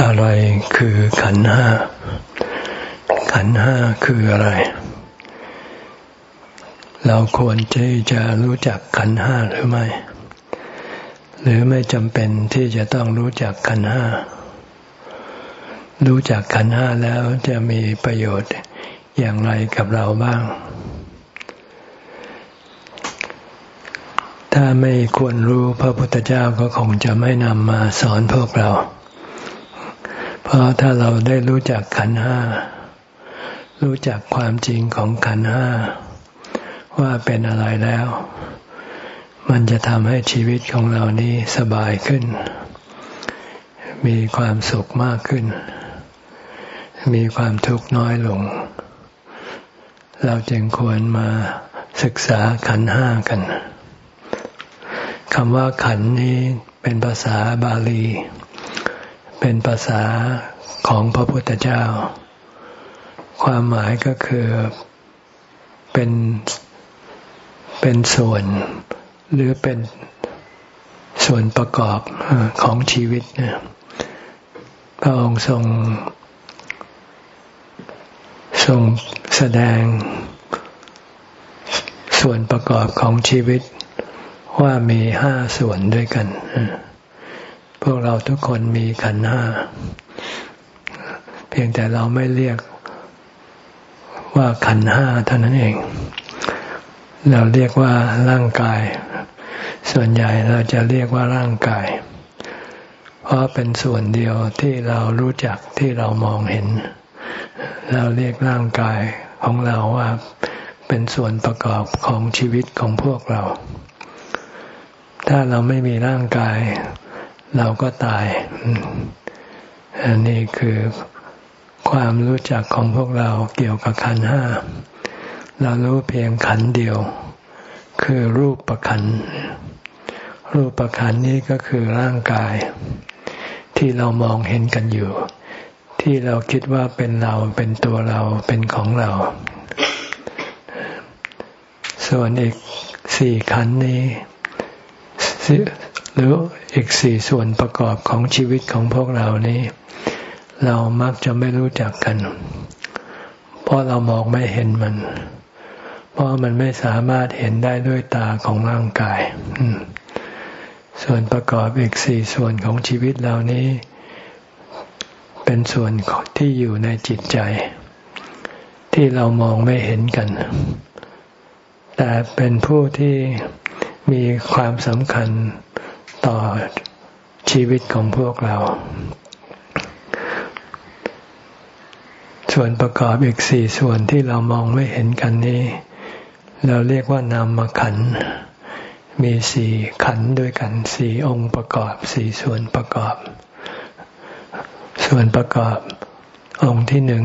อะไรคือขันห้า ขันห้าคืออะไร เราควรที่จะรู้จักขันห้าหรือไม่ หรือไม่จำเป็นที่จะต้องรู้จักขันห้า รู้จักขันห้าแล้วจะมีประโยชน์อย่างไรกับเราบ้าง ถ้าไม่ควรรู้พระพุทธเจ้าก็คงจะไม่นำมาสอนพวกเรา เพราะถ้าเราได้รู้จักขันห้า รู้จักความจริงของขันห้า ว่าเป็นอะไรแล้ว มันจะทำให้ชีวิตของเรานี้สบายขึ้น มีความสุขมากขึ้น มีความทุกข์น้อยลง เราจึงควรมาศึกษาขันห้ากันคำว่าขันนี้เป็นภาษาบาลีเป็นภาษาของพระพุทธเจ้า ความหมายก็คือเป็นเป็นส่วน หรือเป็นส่วนประกอบของชีวิตพระองค์ทรงทรงแสดงส่วนประกอบของชีวิตว่ามีห้าส่วนด้วยกัน พวกเราทุกคนมีขันห้า เพียงแต่เราไม่เรียกว่าขันห้าเท่านั้นเอง เราเรียกว่าร่างกาย ส่วนใหญ่เราจะเรียกว่าร่างกาย เพราะเป็นส่วนเดียวที่เรารู้จักที่เรามองเห็น เราเรียกร่างกายของเราว่าเป็นส่วนประกอบของชีวิตของพวกเรา ถ้าเราไม่มีร่างกาย เราก็ตาย อันนี้คือความรู้จักของพวกเราเกี่ยวกับขันห้า เรารู้เพียงขันเดียว คือรูปประขัน รูปประขันนี้ก็คือร่างกาย ที่เรามองเห็นกันอยู่ ที่เราคิดว่าเป็นเราเป็นตัวเราเป็นของเรา ส่วนอีกสี่ขันนี้ หรืออีกสี่ส่วนประกอบของชีวิตของพวกเรานี้ เรามักจะไม่รู้จักกัน เพราะเรามองไม่เห็นมัน เพราะมันไม่สามารถเห็นได้ด้วยตาของร่างกาย ส่วนประกอบอีกสี่ส่วนของชีวิตเรานี้ เป็นส่วนที่อยู่ในจิตใจ ที่เรามองไม่เห็นกัน แต่เป็นผู้ที่ มีความสำคัญต่อชีวิตของพวกเรา ส่วนประกอบอีกสี่ส่วนที่เรามองไม่เห็นกันนี้ เราเรียกว่านามขัน มีสี่ขันด้วยกันสี่องค์ประกอบสี่ส่วนประกอบ ส่วนประกอบองค์ที่หนึ่ง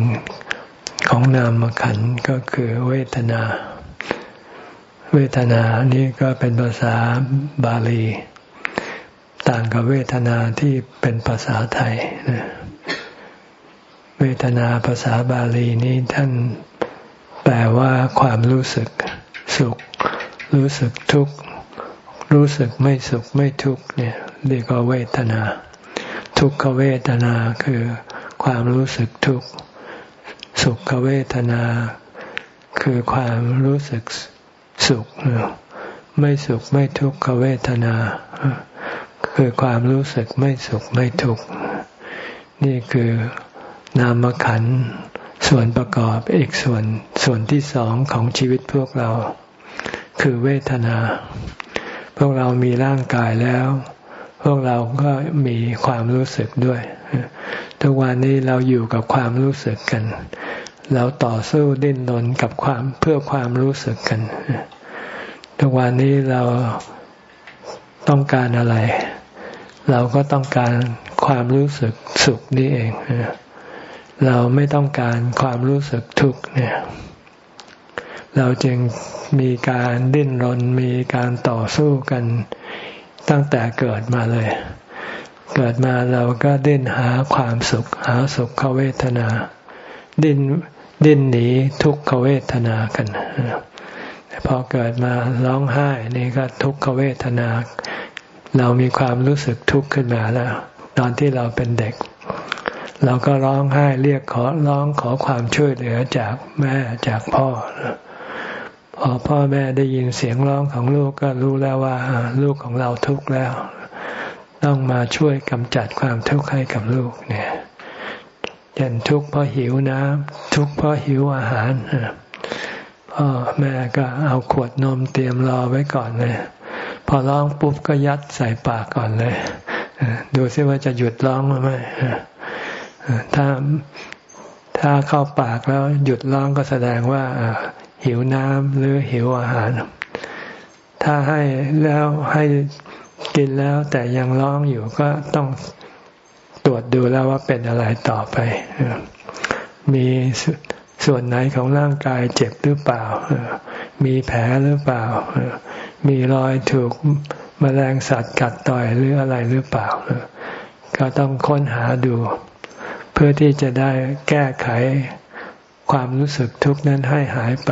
ของนามขันก็คือเวทนา เวทนานี้ก็เป็นภาษาบาลี ต่างกับเวทนาที่เป็นภาษาไทยเวทนาภาษาบาลีนี้ท่านแปลว่าความรู้สึกสุข รู้สึกทุกข์รู้สึกไม่สุขไม่ทุกข์เนี่ยเรียกว่าเวทนา ทุกขเวทนาคือความรู้สึกทุกข์สุขเวทนา คือความรู้สึก สุข ไม่สุขไม่ทุกขเวทนา คือความรู้สึกไม่สุขไม่ทุกข์นี่คือนามขันส่วนประกอบอีกส่วนส่วนที่สองของชีวิตพวกเรา คือเวทนา พวกเรามีร่างกายแล้ว พวกเราก็มีความรู้สึกด้วย ทุกวันนี้เราอยู่กับความรู้สึกกัน เราต่อสู้ดิ้นรนกับความเพื่อความรู้สึกกัน ทุกวันนี้เราต้องการอะไร เราก็ต้องการความรู้สึกสุขนี่เอง เราไม่ต้องการความรู้สึกทุกข์เนี่ย เราจึงมีการดิ้นรนมีการต่อสู้กันตั้งแต่เกิดมาเลย เกิดมาเราก็ดิ้นหาความสุข หาสุขเวทนา ดิ้น ดิ้นหนีทุกขเวทนากันพอเกิดมาร้องไห้นี่ก็ทุกขเวทนา เรามีความรู้สึกทุกข์ขึ้นมาแล้ว ตอนที่เราเป็นเด็ก เราก็ร้องไห้เรียกขอร้องขอความช่วยเหลือจากแม่จากพ่อพอพ่อแม่ได้ยินเสียงร้องของลูกก็รู้แล้วว่า ลูกของเราทุกข์แล้ว ต้องมาช่วยกำจัดความทุกข์ให้กับลูกเนี่ย เช่นทุกข์เพราะหิวน้ำทุกข์เพราะหิวอาหารพ่อแม่ก็เอาขวดนมเตรียมรอไว้ก่อนเลยพอร้องปุ๊บก็ยัดใส่ปากก่อนเลยดูซิว่าจะหยุดร้องหรือไม่ถ้าถ้าเข้าปากแล้วหยุดร้องก็แสดงว่าหิวน้ำหรือหิวอาหาร ถ้าให้แล้วให้กินแล้วแต่ยังร้องอยู่ก็ต้อง ตรวจดูแล้วว่าเป็นอะไรต่อไป มีส่วนไหนของร่างกายเจ็บหรือเปล่า มีแผลหรือเปล่า มีรอยถูกมแมลงสัตว์กัดต่อยหรืออะไรหรือเปล่า ก็ต้องค้นหาดู เพื่อที่จะได้แก้ไขความรู้สึกทุกข์นั้นให้หายไป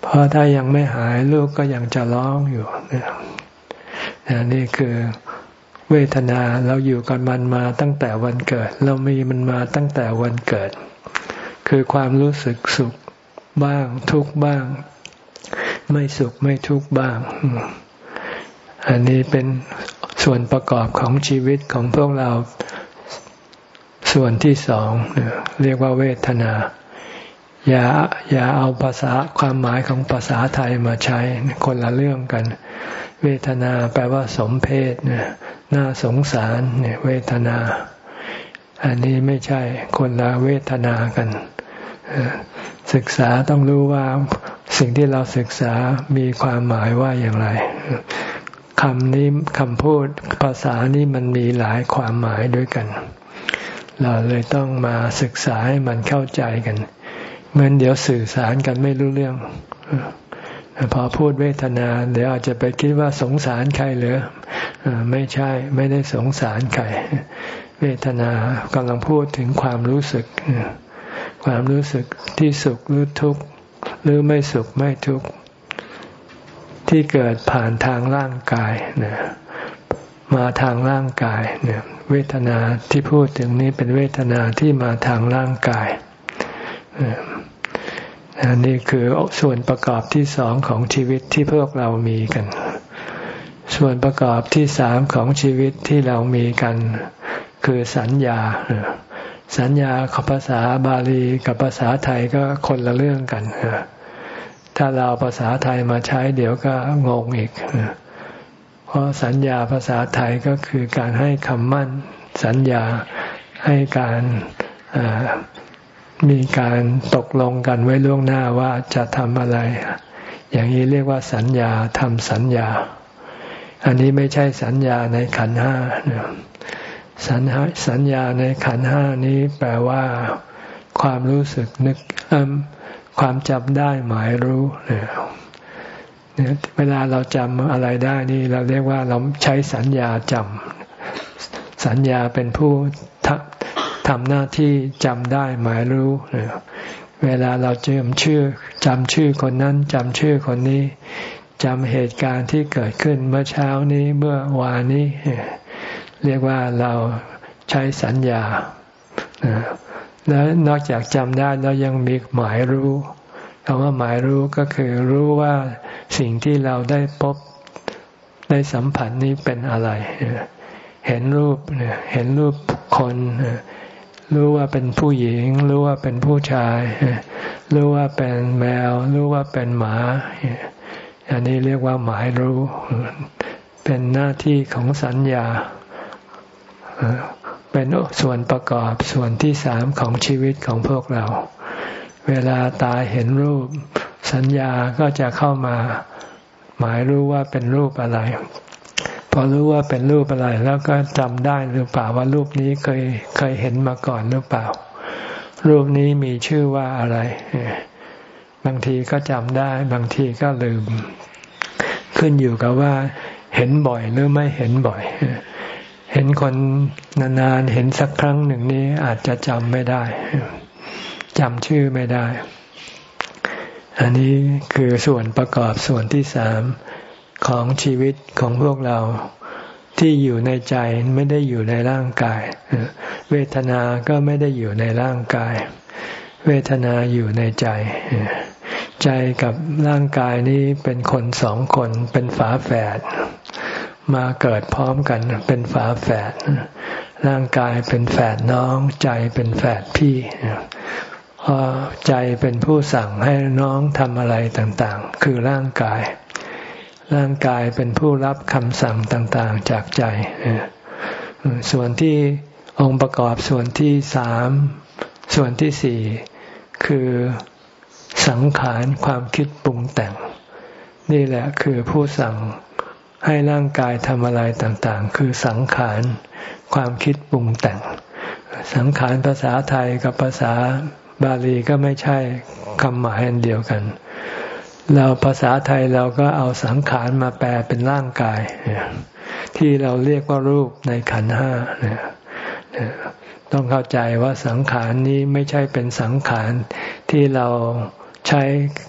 เพราะถ้ายังไม่หายลูกก็ยังจะร้องอยู่นี่คือ เวทนาเราอยู่กับมันมาตั้งแต่วันเกิด เรามีมันมาตั้งแต่วันเกิด คือความรู้สึกสุขบ้าง ทุกบ้าง ไม่สุขไม่ทุกบ้าง อันนี้เป็นส่วนประกอบของชีวิตของพวกเราส่วนที่สองเรียกว่าเวทนา อย่าอย่าเอาภาษาความหมายของภาษาไทยมาใช้คนละเรื่องกัน เวทนาแปลว่าสมเพศเน่าสงสารเนี่ยเวทนา อันนี้ไม่ใช่คนละเวทนากัน ศึกษาต้องรู้ว่าสิ่งที่เราศึกษามีความหมายว่าอย่างไรคำนี้คำพูดภาษานี้มันมีหลายความหมายด้วยกัน เราเลยต้องมาศึกษาให้มันเข้าใจกัน เหมือนเดี๋ยวสื่อสารกันไม่รู้เรื่อง พอพูดเวทนาเดี๋ยวอาจจะไปคิดว่าสงสารใครหรือไม่ใช่ไม่ได้สงสารใครเวทนากำลังพูดถึงความรู้สึก ความรู้สึกที่สุขหรือทุกข์หรือไม่สุขไม่ทุกข์ที่เกิดผ่านทางร่างกายนะมาทางร่างกายเนี่ยเวทนาที่พูดถึงนี้เป็นเวทนาที่มาทางร่างกาย นนี้คือส่วนประกอบที่สองของชีวิตที่พวกเรามีกัน ส่วนประกอบที่สามของชีวิตที่เรามีกัน คือสัญญา สัญญาของภาษาบาลีกับภาษาไทยก็คนละเรื่องกัน ถ้าเราภาษาไทยมาใช้เดี๋ยวก็งงอีก เพราะสัญญาภาษาไทยก็คือการให้คำมั่น สัญญาให้การ มีการตกลงกันไว้ล่วงหน้าว่าจะทำอะไร อย่างนี้เรียกว่าสัญญาทำสัญญา อันนี้ไม่ใช่สัญญาในขันห้าสัญสัญญาในขันห้านี้แปลว่า ความรู้สึกนึกความจำได้หมายรู้เนี่ยเวลาเราจำอะไรได้นี่เราเรียกว่าเราใช้สัญญาจำสัญญาเป็นผู้ ทำหน้าที่จำได้หมายรู้ เวลาเราจำชื่อจำชื่อคนนั้นจำชื่อคนนี้จำเหตุการณ์ที่เกิดขึ้นเมื่อเช้านี้เมื่อวานนี้ เรียกว่าเราใช้สัญญา แล้วนอกจากจำได้แล้วยังมีหมายรู้คำว่าหมายรู้ก็คือรู้ว่าสิ่งที่เราได้พบได้สัมผัสนี้เป็นอะไร เห็นรูปเห็นรูปคน รู้ว่าเป็นผู้หญิง รู้ว่าเป็นผู้ชาย รู้ว่าเป็นแมว รู้ว่าเป็นหมา อันนี้เรียกว่าหมายรู้ เป็นหน้าที่ของสัญญา เป็นส่วนประกอบส่วนที่สามของชีวิตของพวกเรา เวลาตาเห็นรูป สัญญาก็จะเข้ามา หมายรู้ว่าเป็นรูปอะไร พอรู้ว่าเป็นรูปอะไร แล้วก็จำได้หรือเปล่าว่ารูปนี้เคยเคยเห็นมาก่อนหรือเปล่า รูปนี้มีชื่อว่าอะไร บางทีก็จำได้ บางทีก็ลืม ขึ้นอยู่กับว่าเห็นบ่อยหรือไม่เห็นบ่อยเห็นคนนานๆเห็นสักครั้งหนึ่งนี้อาจจะจำไม่ได้จำชื่อไม่ได้ อันนี้คือส่วนประกอบส่วนที่สาม ของชีวิตของพวกเราที่อยู่ในใจไม่ได้อยู่ในร่างกาย เวทนาก็ไม่ได้อยู่ในร่างกาย เวทนาอยู่ในใจ ใจกับร่างกายนี้เป็นคนสองคนเป็นฝาแฝด มาเกิดพร้อมกันเป็นฝาแฝด ร่างกายเป็นแฝดน้อง ใจเป็นแฝดพี่พราะใจเป็นผู้สั่งให้น้องทำอะไรต่างๆ คือร่างกาย ร่างกายเป็นผู้รับคำสั่งต่างๆจากใจ ส่วนที่องค์ประกอบส่วนที่สามส่วนที่สี่คือสังขารความคิดปรุงแต่ง นี่แหละคือผู้สั่งให้ร่างกายทำอะไรต่างๆ คือสังขารความคิดปรุงแต่ง สังขารภาษาไทยกับภาษาบาลีก็ไม่ใช่คำหมายอันเดียวกัน เราภาษาไทยเราก็เอาสังขารมาแปลเป็นร่างกาย ที่เราเรียกว่ารูปในขันห้าต้องเข้าใจว่าสังขารนี้ไม่ใช่เป็นสังขารที่เราใช้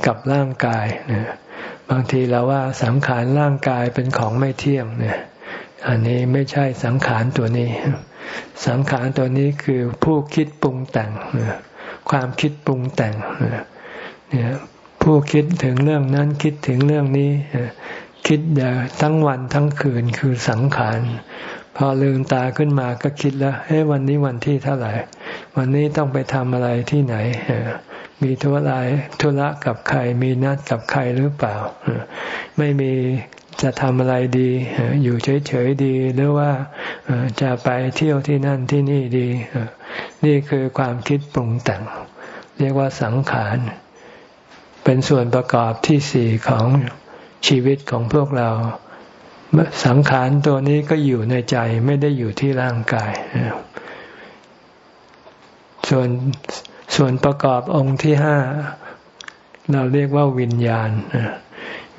กับร่างกายบางทีเราว่าสังขารร่างกายเป็นของไม่เที่ยงเนี่ยอันนี้ไม่ใช่สังขารตัวนี้ สังขารตัวนี้คือผู้คิดปรุงแต่งความคิดปรุงแต่งเนี่ย ผู้คิดถึงเรื่องนั้นคิดถึงเรื่องนี้ คิดทั้งวันทั้งคืนคือสังขาร พอลืมตาขึ้นมาก็คิดแล้วเฮ้วันนี้วันที่เท่าไหร่ วันนี้ต้องไปทำอะไรที่ไหน มีธุระธุระกับใคร มีนัดกับใครหรือเปล่า ไม่มีจะทำอะไรดี อยู่เฉยๆดี หรือว่าจะไปเที่ยวที่นั่นที่นี่ดี นี่คือความคิดปรุงแต่ง เรียกว่าสังขาร เป็นส่วนประกอบที่สี่ของชีวิตของพวกเรา สังขารตัวนี้ก็อยู่ในใจไม่ได้อยู่ที่ร่างกาย ส่วนส่วนประกอบองค์ที่ห้าเราเรียกว่าวิญญาณ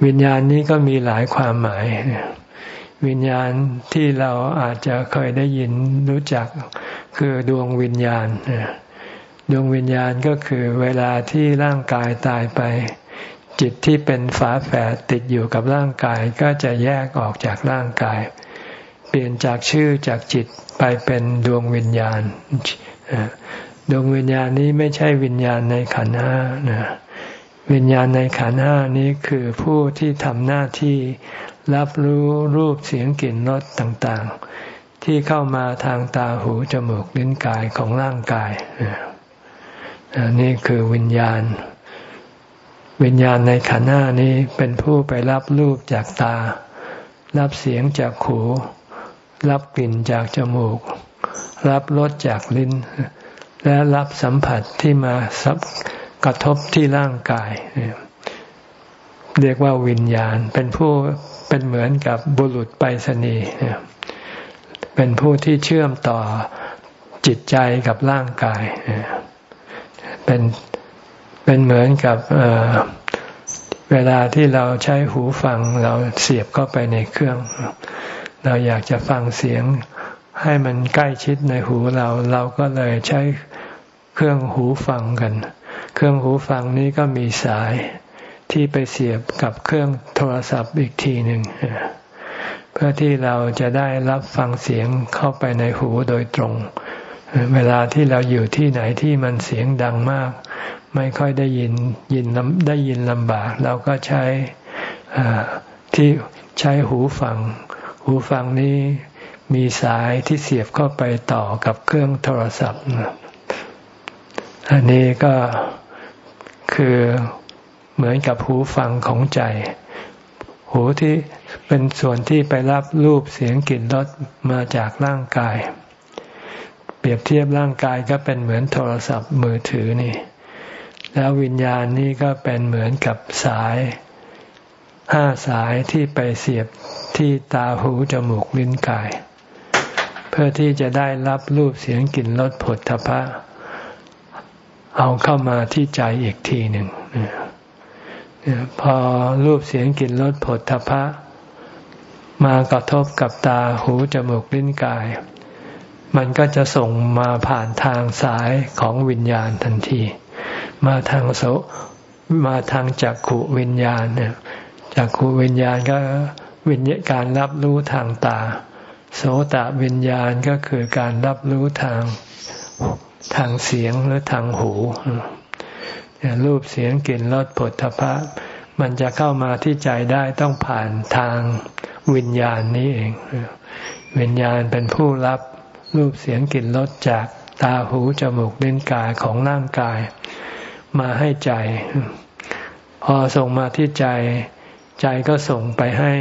วิญญาณนี้ก็มีหลายความหมาย วิญญาณที่เราอาจจะเคยได้ยินรู้จักคือดวงวิญญาณ ดวงวิญญาณก็คือเวลาที่ร่างกายตายไป จิตที่เป็นฝาแฝดติดอยู่กับร่างกายก็จะแยกออกจากร่างกาย เปลี่ยนจากชื่อจากจิตไปเป็นดวงวิญญาณดวงวิญญาณนี้ไม่ใช่วิญญาณในขันห้านะวิญญาณในขันห้านี้คือผู้ที่ทำหน้าที่รับรู้รูปเสียงกลิ่นรสต่างๆ ที่เข้ามาทางตาหูจมูกลิ้นกายของร่างกายนี่ นี่คือวิญญาณ วิญญาณในขันหน้านี้เป็นผู้ไปรับรูปจากตา รับเสียงจากหู รับกลิ่นจากจมูก รับรสจากลิ้น และรับสัมผัสที่มาสับกระทบที่ร่างกาย เรียกว่าวิญญาณเป็นผู้เป็นเหมือนกับบุรุษไปรษณีย์เป็นผู้ที่เชื่อมต่อจิตใจกับร่างกายเป็นเป็นเหมือนกับเเวลาที่เราใช้หูฟังเราเสียบเข้าไปในเครื่อง เราอยากจะฟังเสียงให้มันใกล้ชิดในหูเราเราก็เลยใช้เครื่องหูฟังกัน เครื่องหูฟังนี้ก็มีสายที่ไปเสียบกับเครื่องโทรศัพท์อีกทีหนึ่งเพื่อที่เราจะได้รับฟังเสียงเข้าไปในหูโดยตรง เวลาที่เราอยู่ที่ไหนที่มันเสียงดังมาก ไม่ค่อยได้ยินยินได้ยินลำบาก เราก็ใช้ที่ใช้หูฟัง หูฟังนี้มีสายที่เสียบเข้าไปต่อกับเครื่องโทรศัพท์ อันนี้ก็คือเหมือนกับหูฟังของใจ หูที่เป็นส่วนที่ไปรับรูปเสียงกลิ่นรสมาจากร่างกาย ปรียบเทียบร่างกายก็เป็นเหมือนโทรศัพท์มือถือนี่ แล้ววิญญาณนี่ก็เป็นเหมือนกับสายห้าสายที่ไปเสียบที่ตาหูจมูกลิ้นกาย เพื่อที่จะได้รับรูปเสียงกลิ่นรสผลทพะ เอาเข้ามาที่ใจอีกทีหนึ่งพอรูปเสียงกลิ่นรสผลทพะ มากระทบกับตาหูจมูกลิ้นกาย มันก็จะส่งมาผ่านทางสายของวิญญาณทันที มาทางโสมาทางจักขุวิญญาณเนี่ยจักขุวิญญาณก็วิญญาการรับรู้ทางตา โสตวิญญาณก็คือการรับรู้ทางทางเสียงหรือทางหูรูปเสียงกลิ่นรสผลทพะมันจะเข้ามาที่ใจได้ต้องผ่านทางวิญญาณนี้เอง วิญญาณเป็นผู้รับ รูปเสียงกลิ่นรสจากตาหูจมูกลิ้นกายของร่างกาย มาให้ใจ พอส่งมาที่ใจ ใจก็ส่งไปให้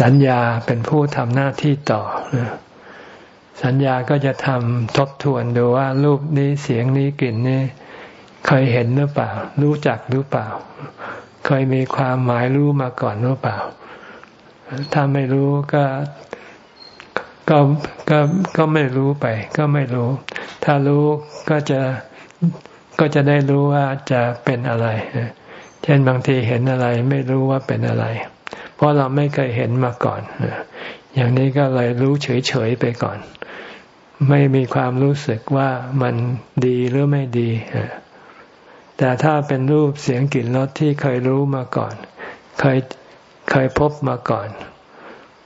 สัญญาเป็นผู้ทำหน้าที่ต่อ สัญญาก็จะทำทบทวนดูว่า รูปนี้เสียงนี้กลิ่นนี้เคยเห็นหรือเปล่า รู้จักหรือเปล่า เคยมีความหมายรู้มาก่อนหรือเปล่า ถ้าไม่รู้ก็ ก็ก็ก็ไม่รู้ไป ก็ไม่รู้ ถ้ารู้ก็จะก็จะได้รู้ว่าจะเป็นอะไร เช่นบางทีเห็นอะไรไม่รู้ว่าเป็นอะไร เพราะเราไม่เคยเห็นมาก่อน อย่างนี้ก็เลยรู้เฉยๆไปก่อน ไม่มีความรู้สึกว่ามันดีหรือไม่ดี แต่ถ้าเป็นรูปเสียงกลิ่นรสที่เคยรู้มาก่อน เคยเคยพบมาก่อน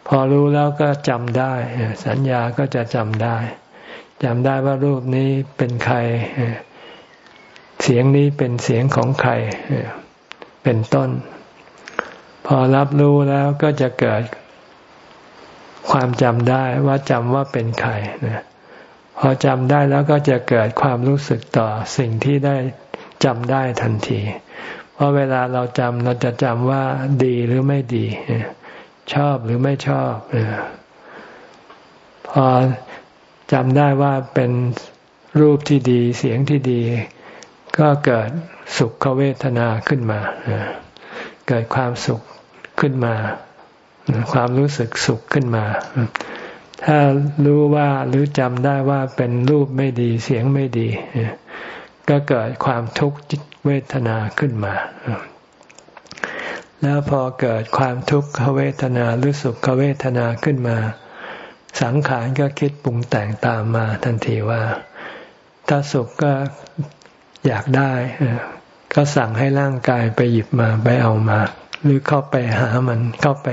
พอรู้แล้วก็จำได้ สัญญาก็จะจำได้จำได้ว่ารูปนี้เป็นใคร เสียงนี้เป็นเสียงของใคร เป็นต้น พอรับรู้แล้วก็จะเกิดความจำได้ว่าจำว่าเป็นใครพอจำได้แล้วก็จะเกิดความรู้สึกต่อสิ่งที่ได้จำได้ทันที เพราะเวลาเราจำเราจะจำว่าดีหรือไม่ดี ชอบหรือไม่ชอบพอจำได้ว่าเป็นรูปที่ดีเสียงที่ดี ก็เกิดสุขเวทนาขึ้นมา เกิดความสุขขึ้นมา ความรู้สึกสุขขึ้นมา ถ้ารู้ว่าหรือจำได้ว่าเป็นรูปไม่ดีเสียงไม่ดี ก็เกิดความทุกข์เวทนาขึ้นมา แล้วพอเกิดความทุกขเวทนาหรือสุขเวทนาขึ้นมา สังขารก็คิดปรุงแต่งตามมาทันทีว่า ถ้าสุขก็อยากได้ ก็สั่งให้ร่างกายไปหยิบมาไปเอามา หรือเข้าไปหามันเข้าไป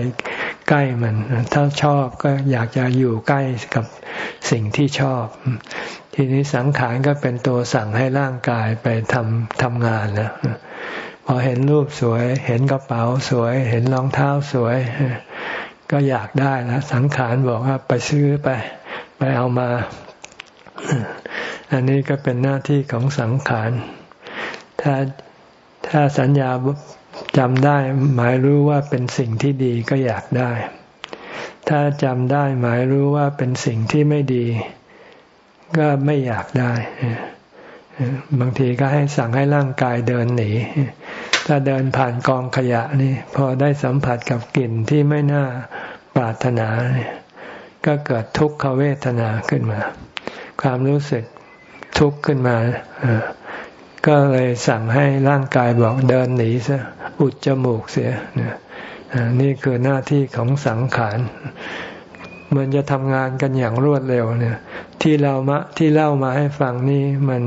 ใกล้มัน ถ้าชอบก็อยากจะอยู่ใกล้กับสิ่งที่ชอบ ทีนี้สังขารก็เป็นตัวสั่งให้ร่างกายไปทำทำงานนะ พอเห็นรูปสวย เห็นกระเป๋าสวย เห็นรองเท้าสวย ก็อยากได้แล้วสังขารบอกว่าไปซื้อไป ไปเอามา อันนี้ก็เป็นหน้าที่ของสังขาร ถ้าถ้าสัญญาจำได้หมายรู้ว่าเป็นสิ่งที่ดีก็อยากได้ ถ้าจำได้หมายรู้ว่าเป็นสิ่งที่ไม่ดี ก็ไม่อยากได้บางทีก็ให้สั่งให้ร่างกายเดินหนี ถ้าเดินผ่านกองขยะนี่ พอได้สัมผัสกับกลิ่นที่ไม่น่าปรารถนาเนี่ยก็เกิดทุกขเวทนาขึ้นมา ความรู้สึกทุกข์ขึ้นมาก็เลยสั่งให้ร่างกายบอกเดินหนีซะอุดจมูกเสียนี่คือหน้าที่ของสังขารมันจะทำงานกันอย่างรวดเร็วเนี่ย ที่เรามาที่เล่ามาให้ฟังนี่มัน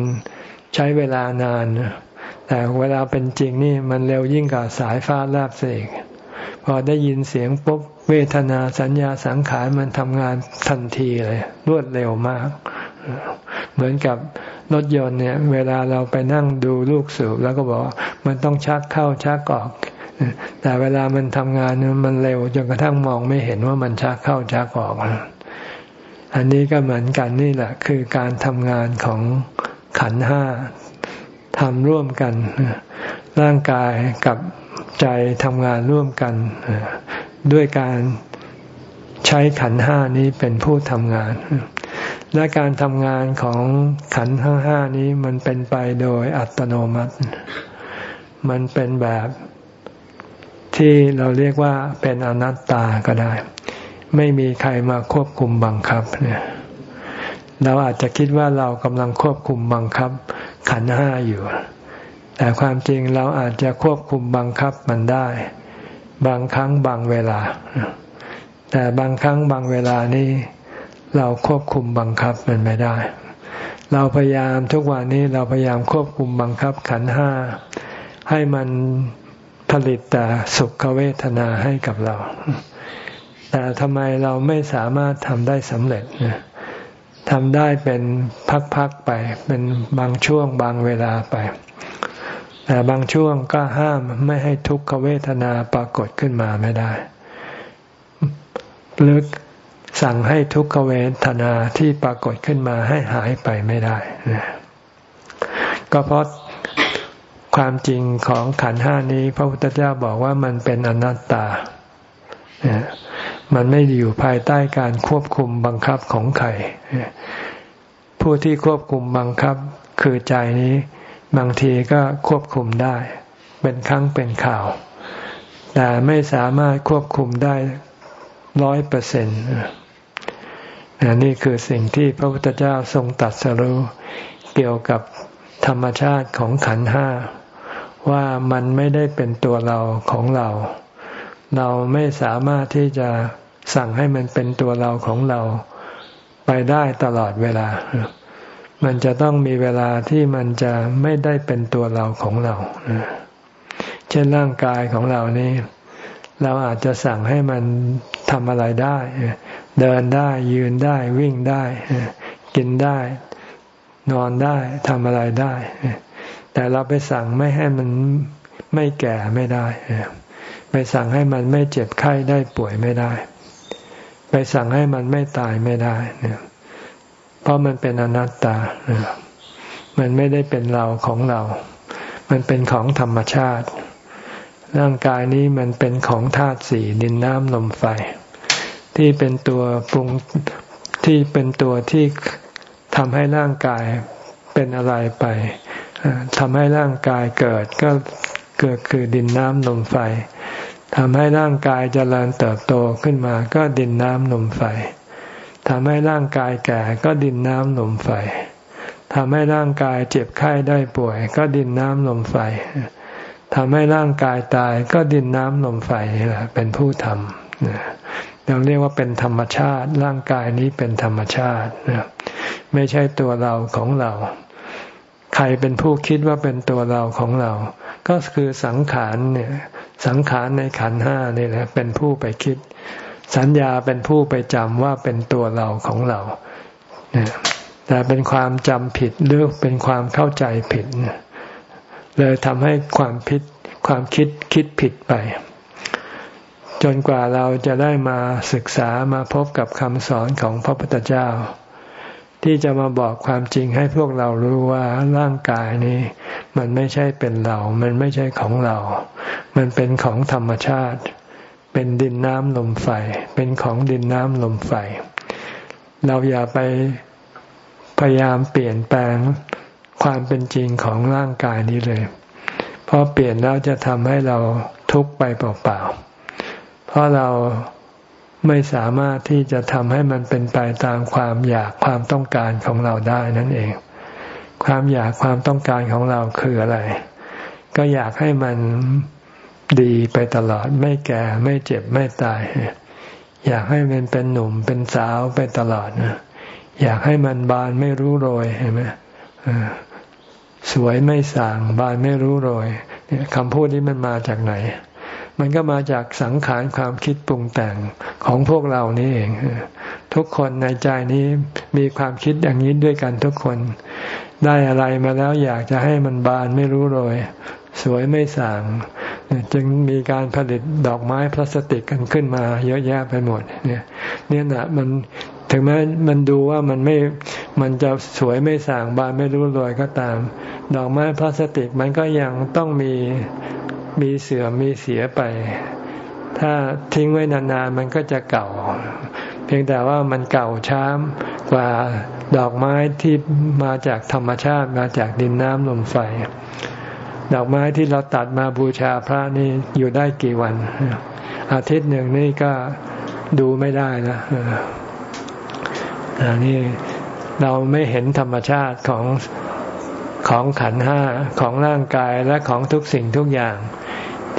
ใช้เวลานาน แต่เวลาเป็นจริงนี่มันเร็วยิ่งกว่าสายฟ้าแลบเสกพอได้ยินเสียงปุ๊บเวทนาสัญญาสังขารมันทำงานทันทีเลย รวดเร็วมาก เหมือนกับรถยนต์เนี่ย เวลาเราไปนั่งดูลูกสูบแล้วก็บอกมันต้องชักเข้าชักออก แต่เวลามันทำงานมันเร็วจนกระทั่งมองไม่เห็นว่ามันชักเข้าชักออก อันนี้ก็เหมือนกันนี่แหละ คือการทำงานของขันห้า ทำร่วมกัน ร่างกายกับใจทำงานร่วมกัน ด้วยการใช้ขันห้านี้เป็นผู้ทำงาน และการทำงานของขันห้าห้านี้มันเป็นไปโดยอัตโนมัติ มันเป็นแบบที่เราเรียกว่าเป็นอนัตตาก็ได้ ไม่มีใครมาควบคุมบังคับเนี่ยเราอาจจะคิดว่าเรากำลังควบคุมบังคับ ขันห้าอยู่ แต่ความจริงเราอาจจะควบคุมบังคับมันได้ บางครั้งบางเวลา แต่บางครั้งบางเวลานี้ เราควบคุมบังคับมันไม่ได้ เราพยายามทุกวันนี้เราพยายามควบคุมบังคับขันห้าให้มันผลิตแต่สุขเวทนาให้กับเรา แต่ทำไมเราไม่สามารถทำได้สำเร็จ ทำได้เป็นพักๆไป เป็นบางช่วงบางเวลาไป แต่บางช่วงก็ห้ามไม่ให้ทุกขเวทนาปรากฏขึ้นมาไม่ได้หรือสั่งให้ทุกขเวทนาที่ปรากฏขึ้นมาให้หายไปไม่ได้ ก็เพราะความจริงของขันห้านี้ พระพุทธเจ้าบอกว่ามันเป็นอนัตตา มันไม่อยู่ภายใต้การควบคุมบังคับของใครผู้ที่ควบคุมบังคับ คือใจนี้บางทีก็ควบคุมได้ เป็นครั้งเป็นข่าว แต่ไม่สามารถควบคุมได้ร้อยเปอร์เซ็นต์นี่คือสิ่งที่พระพุทธเจ้าทรงตัดสรู้เกี่ยวกับธรรมชาติของขันห้า ว่ามันไม่ได้เป็นตัวเราของเรา เราไม่สามารถที่จะสั่งให้มันเป็นตัวเราของเราไปได้ตลอดเวลา มันจะต้องมีเวลาที่มันจะไม่ได้เป็นตัวเราของเรา เช่นร่างกายของเรานี่ เราอาจจะสั่งให้มันทำอะไรได้ เดินได้ยืนได้วิ่งได้ กินได้ นอนได้ทำอะไรได้ แต่เราไปสั่งไม่ให้มันไม่แก่ไม่ได้ ไปสั่งให้มันไม่เจ็บไข้ได้ป่วยไม่ได้ ไปสั่งให้มันไม่ตายไม่ได้เนี่ยเพราะมันเป็นอนัตตา มันไม่ได้เป็นเราของเรา มันเป็นของธรรมชาติ ร่างกายนี้มันเป็นของธาตุสี่ดินน้ำลมไฟ ที่เป็นตัวปรุงที่เป็นตัวที่ทำให้ร่างกายเป็นอะไรไปทำให้ร่างกายเกิดก็เกิดคือดินน้ำลมไฟ ทำให้ร่างกายจเจริญเติบโตขึ้นมา ก็ดินน้ำลมไฟทำให้ร่างกายแก่ก็ดินน้ำลมไฟทำให้ร่างกายเจ็บไข้ได้ป่วย ก็ดินน้ำลมไฟทำให้ร่างกายตายก็ดินน้ำลมไฟนี่แหละเป็นผู้ทำเราเรียกว่าเป็นธรรมชาติ ร่างกายนี้เป็นธรรมชาติไม่ใช่ตัวเราของเรา ใครเป็นผู้คิดว่าเป็นตัวเราของเรา ก็คือสังขารเนี่ย สังขารในขันห้านี่แหละเป็นผู้ไปคิด สัญญาเป็นผู้ไปจำว่าเป็นตัวเราของเราแต่เป็นความจำผิดหรือเป็นความเข้าใจผิด เลยทำให้ความผิดความคิดคิดผิดไป จนกว่าเราจะได้มาศึกษามาพบกับคำสอนของพระพุทธเจ้า ที่จะมาบอกความจริงให้พวกเรารู้ว่าร่างกายนี้ มันไม่ใช่เป็นเรา มันไม่ใช่ของเรา มันเป็นของธรรมชาติ เป็นดินน้ำลมไฟ เป็นของดินน้ำลมไฟ เราอย่าไปพยายามเปลี่ยนแปลงความเป็นจริงของร่างกายนี้เลย เพราะเปลี่ยนแล้วจะทำให้เราทุกข์ไปเปล่าๆ เพราะเรา ไม่สามารถที่จะทำให้มันเป็นไปตามความอยากความต้องการของเราได้นั่นเอง ความอยากความต้องการของเราคืออะไร ก็อยากให้มันดีไปตลอด ไม่แก่ไม่เจ็บไม่ตาย อยากให้มันเป็นหนุ่มเป็นสาวไปตลอดนะอยากให้มันบานไม่รู้โรยเห็นไหมสวยไม่สางบานไม่รู้โรยคำพูดนี้มันมาจากไหน มันก็มาจากสังขารความคิดปรุงแต่งของพวกเรานี่เอง ทุกคนในใจนี้มีความคิดอย่างนี้ด้วยกันทุกคน ได้อะไรมาแล้วอยากจะให้มันบานไม่รู้โรย สวยไม่สางจึงมีการผลิตดอกไม้พลาสติกกันขึ้นมา เยอะแยะไปหมด เนี่ยเนี่ยนะมันถึงแม้มันดูว่ามันไม่ มันจะสวยไม่สางบานไม่รู้โรยก็ตาม ดอกไม้พลาสติกมันก็ยังต้องมี มีเสื่อมมีเสียไป ถ้าทิ้งไว้นานๆมันก็จะเก่า เพียงแต่ว่ามันเก่าช้ากว่าดอกไม้ที่มาจากธรรมชาติมาจากดินน้ำลมไฟ ดอกไม้ที่เราตัดมาบูชาพระนี่อยู่ได้กี่วัน อาทิตย์หนึ่งนี่ก็ดูไม่ได้นะอันนี้เราไม่เห็นธรรมชาติของของขันห้าของร่างกายและของทุกสิ่งทุกอย่าง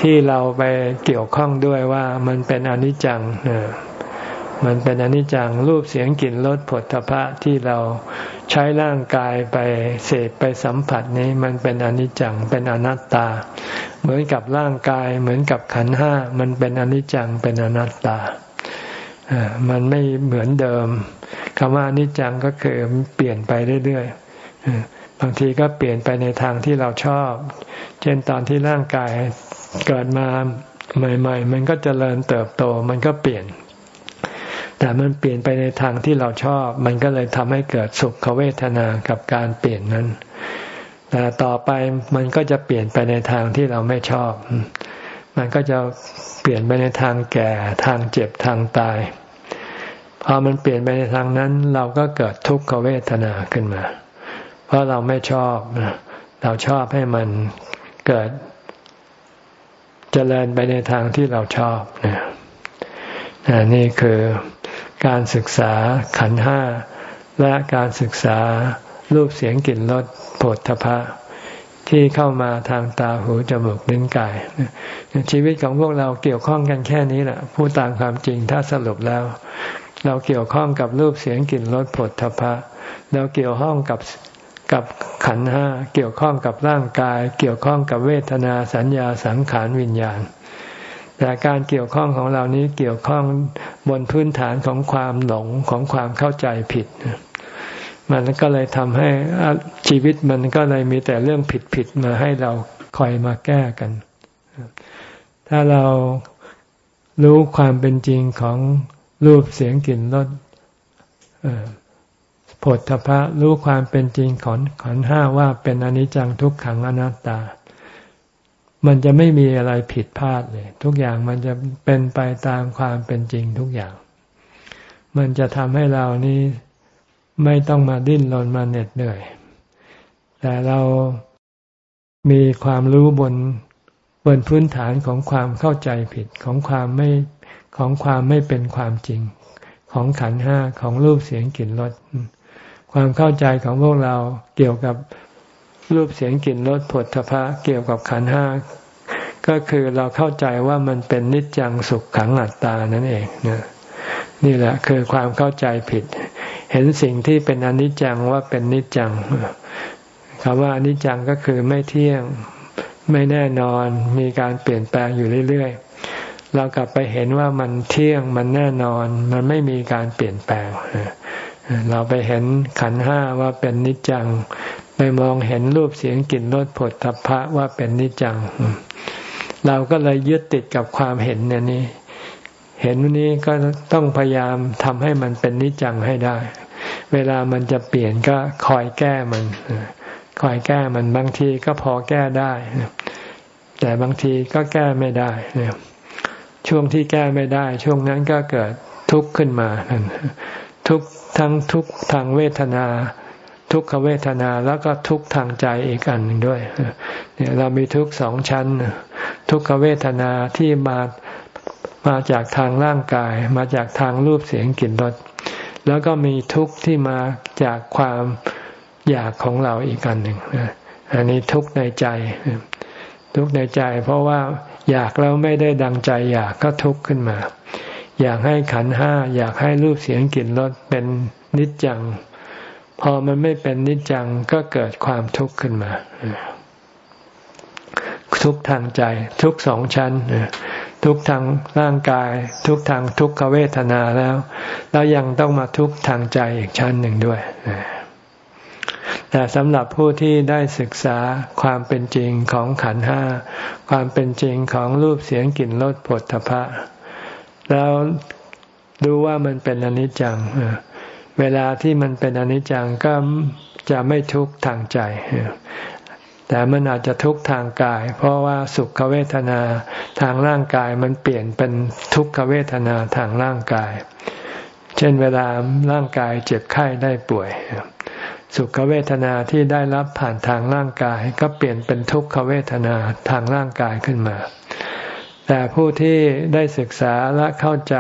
ที่เราไปเกี่ยวข้องด้วยว่ามันเป็นอนิจจังมันเป็นอนิจจังรูปเสียงกลิ่นรสผลทพะที่เราใช้ร่างกายไปเสพไปสัมผัสนี้มันเป็นอนิจจังเป็นอนัตตา เหมือนกับร่างกายเหมือนกับขันห้ามันเป็นอนิจจังเป็นอนัตตามันไม่เหมือนเดิมคำว่าอนิจจังก็คือเปลี่ยนไปเรื่อยๆบางทีก็เปลี่ยนไปในทางที่เราชอบ เช่นตอนที่ร่างกาย เกิดมาใหม่ ๆ มันก็จเจริญเติบโตมันก็เปลี่ยน แต่มันเปลี่ยนไปในทางที่เราชอบ มันก็เลยทำให้เกิดสุขเวทนากับการเปลี่ยนนั้น แต่ต่อไปมันก็จะเปลี่ยนไปในทางที่เราไม่ชอบ มันก็จะเปลี่ยนไปในทางแก่ทางเจ็บทางตายพอมันเปลี่ยนไปในทางนั้น เราก็เกิดทุกขเวทนาขึ้นมา เพราะเราไม่ชอบเราชอบให้มันเกิด เจริญไปในทางที่เราชอบนะนี่คือการศึกษาขันห้าและการศึกษารูปเสียงกลิ่นรสโผฏฐพะที่เข้ามาทางตาหูจมูกลิ้นกายชีวิตของพวกเราเกี่ยวข้องกันแค่นี้แหละพูดตามความจริงถ้าสรุปแล้ว เราเกี่ยวข้องกับรูปเสียงกลิ่นรสผลทพะเราเกี่ยวข้องกับ กับขันห้าเกี่ยวข้องกับร่างกาย เกี่ยวข้องกับเวทนาสัญญาสังขารวิญญาณ แต่การเกี่ยวข้องของเรานี้เกี่ยวข้องบนพื้นฐานของความหลงของความเข้าใจผิด มันก็เลยทำให้ชีวิตมันก็เลยมีแต่เรื่องผิดๆมาให้เราคอยมาแก้กัน ถ้าเรารู้ความเป็นจริงของรูปเสียงกลิ่นรส ผลทพะรู้ความเป็นจริงของขันห้าว่าเป็นอนิจจังทุกขังอนัตตา มันจะไม่มีอะไรผิดพลาดเลย ทุกอย่างมันจะเป็นไปตามความเป็นจริงทุกอย่าง มันจะทำให้เรานี้ไม่ต้องมาดิ้นรนมาเหน็ดเหนื่อย แต่เรามีความรู้บนบนพื้นฐานของความเข้าใจผิดของความไม่ของความไม่เป็นความจริง ของขันห้าของรูปเสียงกลิ่นรส ความเข้าใจของพวกเราเกี่ยวกับรูปเสียงกลิ่นรสผลทพะเกี่ยวกับขันห้าก็คือเราเข้าใจว่ามันเป็นนิจจังสุขขังอัตตานั่นเองนะนี่แหละคือความเข้าใจผิด เห็นสิ่งที่เป็นอนิจจังว่าเป็นนิจจังคำว่าอนิจจังก็คือไม่เที่ยงไม่แน่นอนมีการเปลี่ยนแปลงอยู่เรื่อยๆเรากลับไปเห็นว่ามันเที่ยงมันแน่นอน มันไม่มีการเปลี่ยนแปลง เราไปเห็นขันห้าว่าเป็นนิจจัง ไปมองเห็นรูปเสียงกลิ่นรสผลทพะว่าเป็นนิจจัง เราก็เลยยึดติดกับความเห็นเนี่ยนี้ เห็นนี้ก็ต้องพยายามทำให้มันเป็นนิจจังให้ได้ เวลามันจะเปลี่ยนก็คอยแก้มันคอยแก้มันบางทีก็พอแก้ได้ แต่บางทีก็แก้ไม่ได้ช่วงที่แก้ไม่ได้ ช่วงนั้นก็เกิดทุกข์ขึ้นมาทุก ทั้งทุกทางเวทนา ทุกขเวทนาแล้วก็ทุกทางใจอีกอันหนึ่งด้วยเนี่ยเรามีทุกสองชั้น ทุกขเวทนาที่มามาจากทางร่างกาย มาจากทางรูปเสียงกลิ่นรสแล้วก็มีทุกข์ที่มาจากความอยากของเราอีกอันหนึ่งอันนี้ทุกข์ในใจ ทุกข์ในใจ เพราะว่าอยากแล้วไม่ได้ดังใจอยากก็ทุกข์ขึ้นมา อยากให้ขันห้าอยากให้รูปเสียงกลิ่นรสเป็นนิจจัง พอมันไม่เป็นนิจจังก็เกิดความทุกข์ขึ้นมา ทุกทางใจทุกสองชั้นทุกทางร่างกาย ทุกทางทุกขเวทนาแล้ว แล้วยังต้องมาทุกทางใจอีกชั้นหนึ่งด้วยแต่สำหรับผู้ที่ได้ศึกษาความเป็นจริงของขันห้า ความเป็นจริงของรูปเสียงกลิ่นรสผลทพะ แล้วดูว่ามันเป็นอนิจจัง เวลาที่มันเป็นอนิจจังก็จะไม่ทุกข์ทางใจ แต่มันอาจจะทุกข์ทางกาย เพราะว่าสุขเวทนาทางร่างกายมันเปลี่ยนเป็นทุกขเวทนาทางร่างกาย เช่นเวลาร่างกายเจ็บไข้ได้ป่วย สุขเวทนาที่ได้รับผ่านทางร่างกาย ก็เปลี่ยนเป็นทุกขเวทนาทางร่างกายขึ้นมา แต่ผู้ที่ได้ศึกษาและเข้าใจ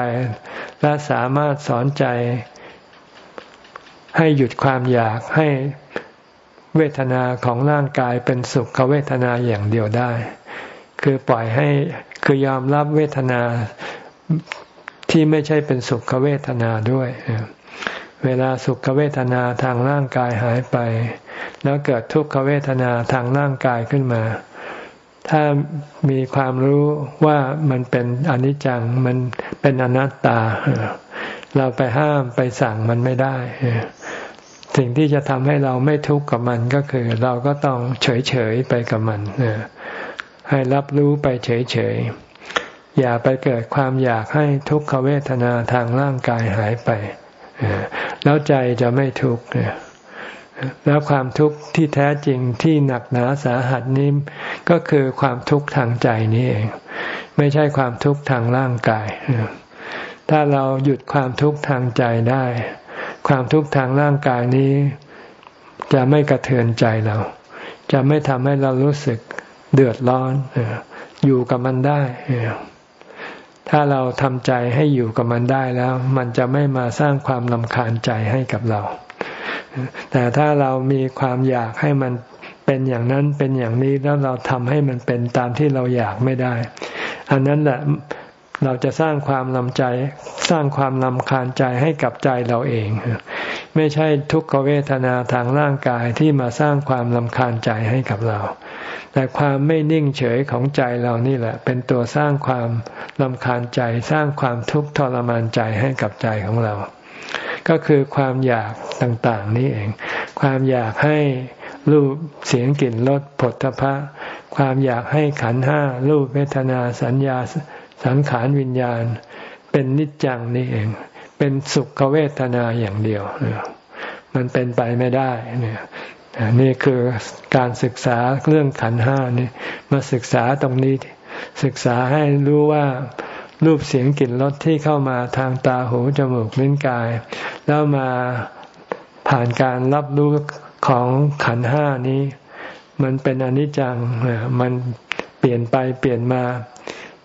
และสามารถสอนใจ ให้หยุดความอยากให้เวทนาของร่างกายเป็นสุขเวทนาอย่างเดียวได้ คือปล่อยให้คือยอมรับเวทนาที่ไม่ใช่เป็นสุขเวทนาด้วย เวลาสุขเวทนาทางร่างกายหายไป แล้วเกิดทุกขเวทนาทางร่างกายขึ้นมา ถ้ามีความรู้ว่ามันเป็นอนิจจัง มันเป็นอนัตตา เราไปห้ามไปสั่งมันไม่ได้ สิ่งที่จะทำให้เราไม่ทุกข์กับมันก็คือ เราก็ต้องเฉยๆไปกับมัน ให้รับรู้ไปเฉยๆ อย่าไปเกิดความอยากให้ทุกขเวทนาทางร่างกายหายไป แล้วใจจะไม่ทุกข์ แล้วความทุกข์ที่แท้จริงที่หนักหนาสาหัสนี้ก็คือความทุกข์ทางใจนี้เอง ไม่ใช่ความทุกข์ทางร่างกาย ถ้าเราหยุดความทุกข์ทางใจได้ ความทุกข์ทางร่างกายนี้ จะไม่กระเทือนใจเรา จะไม่ทำให้เรารู้สึกเดือดร้อนอยู่กับมันได้ ถ้าเราทำใจให้อยู่กับมันได้แล้ว มันจะไม่มาสร้างความลำคาญใจให้กับเรา แต่ถ้าเรามีความอยากให้มันเป็นอย่างนั้นเป็นอย่างนี้แล้วเราทำให้มันเป็นตามที่เราอยากไม่ได้ อันนั้นแหละเราจะสร้างความลำใจ สร้างความลำคาญใจให้กับใจเราเอง ไม่ใช่ทุกขเวทนาทางร่างกายที่มาสร้างความลำคาญใจให้กับเรา แต่ความไม่นิ่งเฉยของใจเรานี่แหละ เป็นตัวสร้างความลำคาญใจ สร้างความทุกข์ทรมานใจให้กับใจของเรา ก็คือความอยากต่างๆนี่เอง ความอยากให้รูปเสียงกลิ่นรสผลทพะ ความอยากให้ขันห้ารูปเวทนาสัญญาสังขารวิญญาณ เป็นนิจจังนี่เอง เป็นสุขเวทนาอย่างเดียว มันเป็นไปไม่ได้เนี่ยนี่คือการศึกษาเรื่องขันห้านี่มาศึกษาตรงนี้ศึกษาให้รู้ว่า รูปเสียงกลิ่นรสที่เข้ามาทางตาหูจมูกลิ้นกาย แล้วมาผ่านการรับรู้ของขันห้านี้ มันเป็นอนิจจังมันเปลี่ยนไปเปลี่ยนมา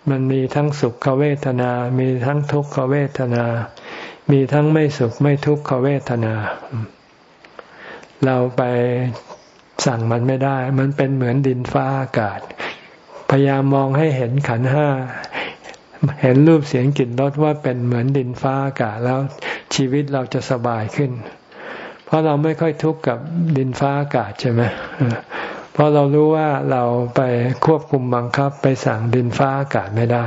มันมีทั้งสุขเวทนา มีทั้งทุกขเวทนา มีทั้งไม่สุขไม่ทุกขเวทนา เราไปสั่งมันไม่ได้ มันเป็นเหมือนดินฟ้าอากาศ พยายามมองให้เห็นขันห้า เห็นรูปเสียงกลิ่นรสว่าเป็นเหมือนดินฟ้าอากาศแล้วชีวิตเราจะสบายขึ้น เพราะเราไม่ค่อยทุกข์กับดินฟ้าอากาศใช่ไหมเพราะเรารู้ว่าเราไปควบคุมบังคับไปสั่งดินฟ้าอากาศไม่ได้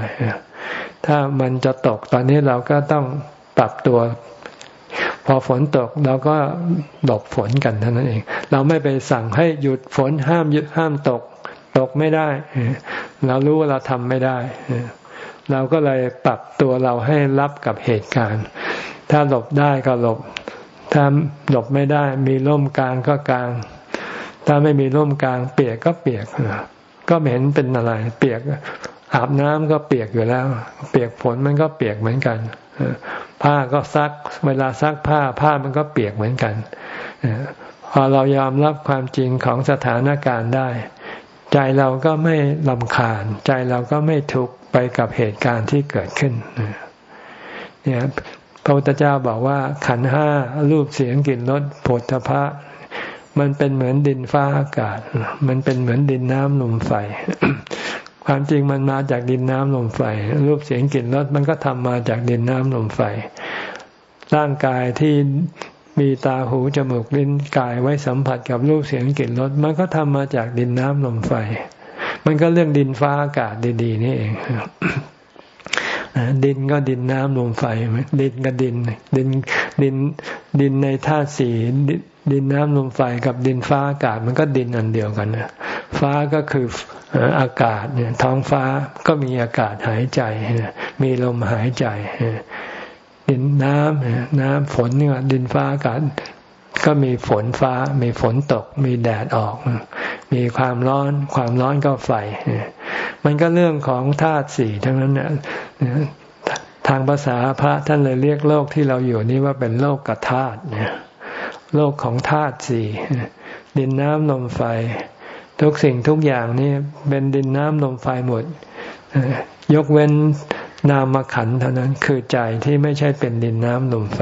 ถ้ามันจะตกตอนนี้เราก็ต้องปรับตัว พอฝนตกเราก็หลบฝนกันเท่านั้นเอง เราไม่ไปสั่งให้หยุดฝนห้ามหยุดห้ามตก ตกไม่ได้ เรารู้ว่าเราทำไม่ได้ เราก็เลยปรับตัวเราให้รับกับเหตุการณ์ ถ้าหลบได้ก็หลบ ถ้าหลบไม่ได้มีร่มกลางก็กลาง ถ้าไม่มีร่มกลาง เปียกก็เปียก ก็ไม่เห็นเป็นอะไร เปียกอาบน้ำก็เปียกอยู่แล้ว เปียกฝนมันก็เปียกเหมือนกันผ้าก็ซัก เวลาซักผ้าผ้ามันก็เปียกเหมือนกันพอเรายอมรับความจริงของสถานการณ์ได้ ใจเราก็ไม่ลำคาญ ใจเราก็ไม่ทุกข์ไปกับเหตุการณ์ที่เกิดขึ้นเนี่ยพระพุทธเจ้าบอกว่าขันห้ารูปเสียงกลิ่นรสผลพระมันเป็นเหมือนดินฟ้าอากาศ มันเป็นเหมือนดินน้ำลมไฟ ความจริงมันมาจากดินน้ำลมไฟ รูปเสียงกลิ่นรสมันก็ทำมาจากดินน้ำลมไฟ ร่างกายที่ มีตาหูจมูกลิ้นกายไว้สัมผัสกับรูปเสียงกลิ่นรสมันก็ทำมาจากดินน้ำลมไฟ มันก็เรื่องดินฟ้าอากาศดี ๆ นี่เองดินก็ดินน้ำลมไฟ ดินก็ดิน ดินดินดินในธาตุสี่ดินน้ำลมไฟกับดินฟ้าอากาศ มันก็ดินอันเดียวกันนะฟ้าก็คืออากาศเนี่ยท้องฟ้าก็มีอากาศหายใจ มีลมหายใจ ดินน้ำน้ำฝนเนี่ยดินฟ้าอากาศก็มีฝนฟ้า มีฝนตก มีแดดออก มีความร้อน ความร้อนก็ไฟ มันก็เรื่องของธาตุสี่ทั้งนั้นเนี่ยทางภาษาพระท่านเลยเรียกโลกที่เราอยู่นี่ว่าเป็นโลกกับธาตุเนี่ยโลกของธาตุสี่ดินน้ำลมไฟ ทุกสิ่งทุกอย่างนี่เป็นดินน้ำลมไฟหมดยกเว้น นามขันเท่านั้นคือใจที่ไม่ใช่เป็นดินน้ำลมไฟ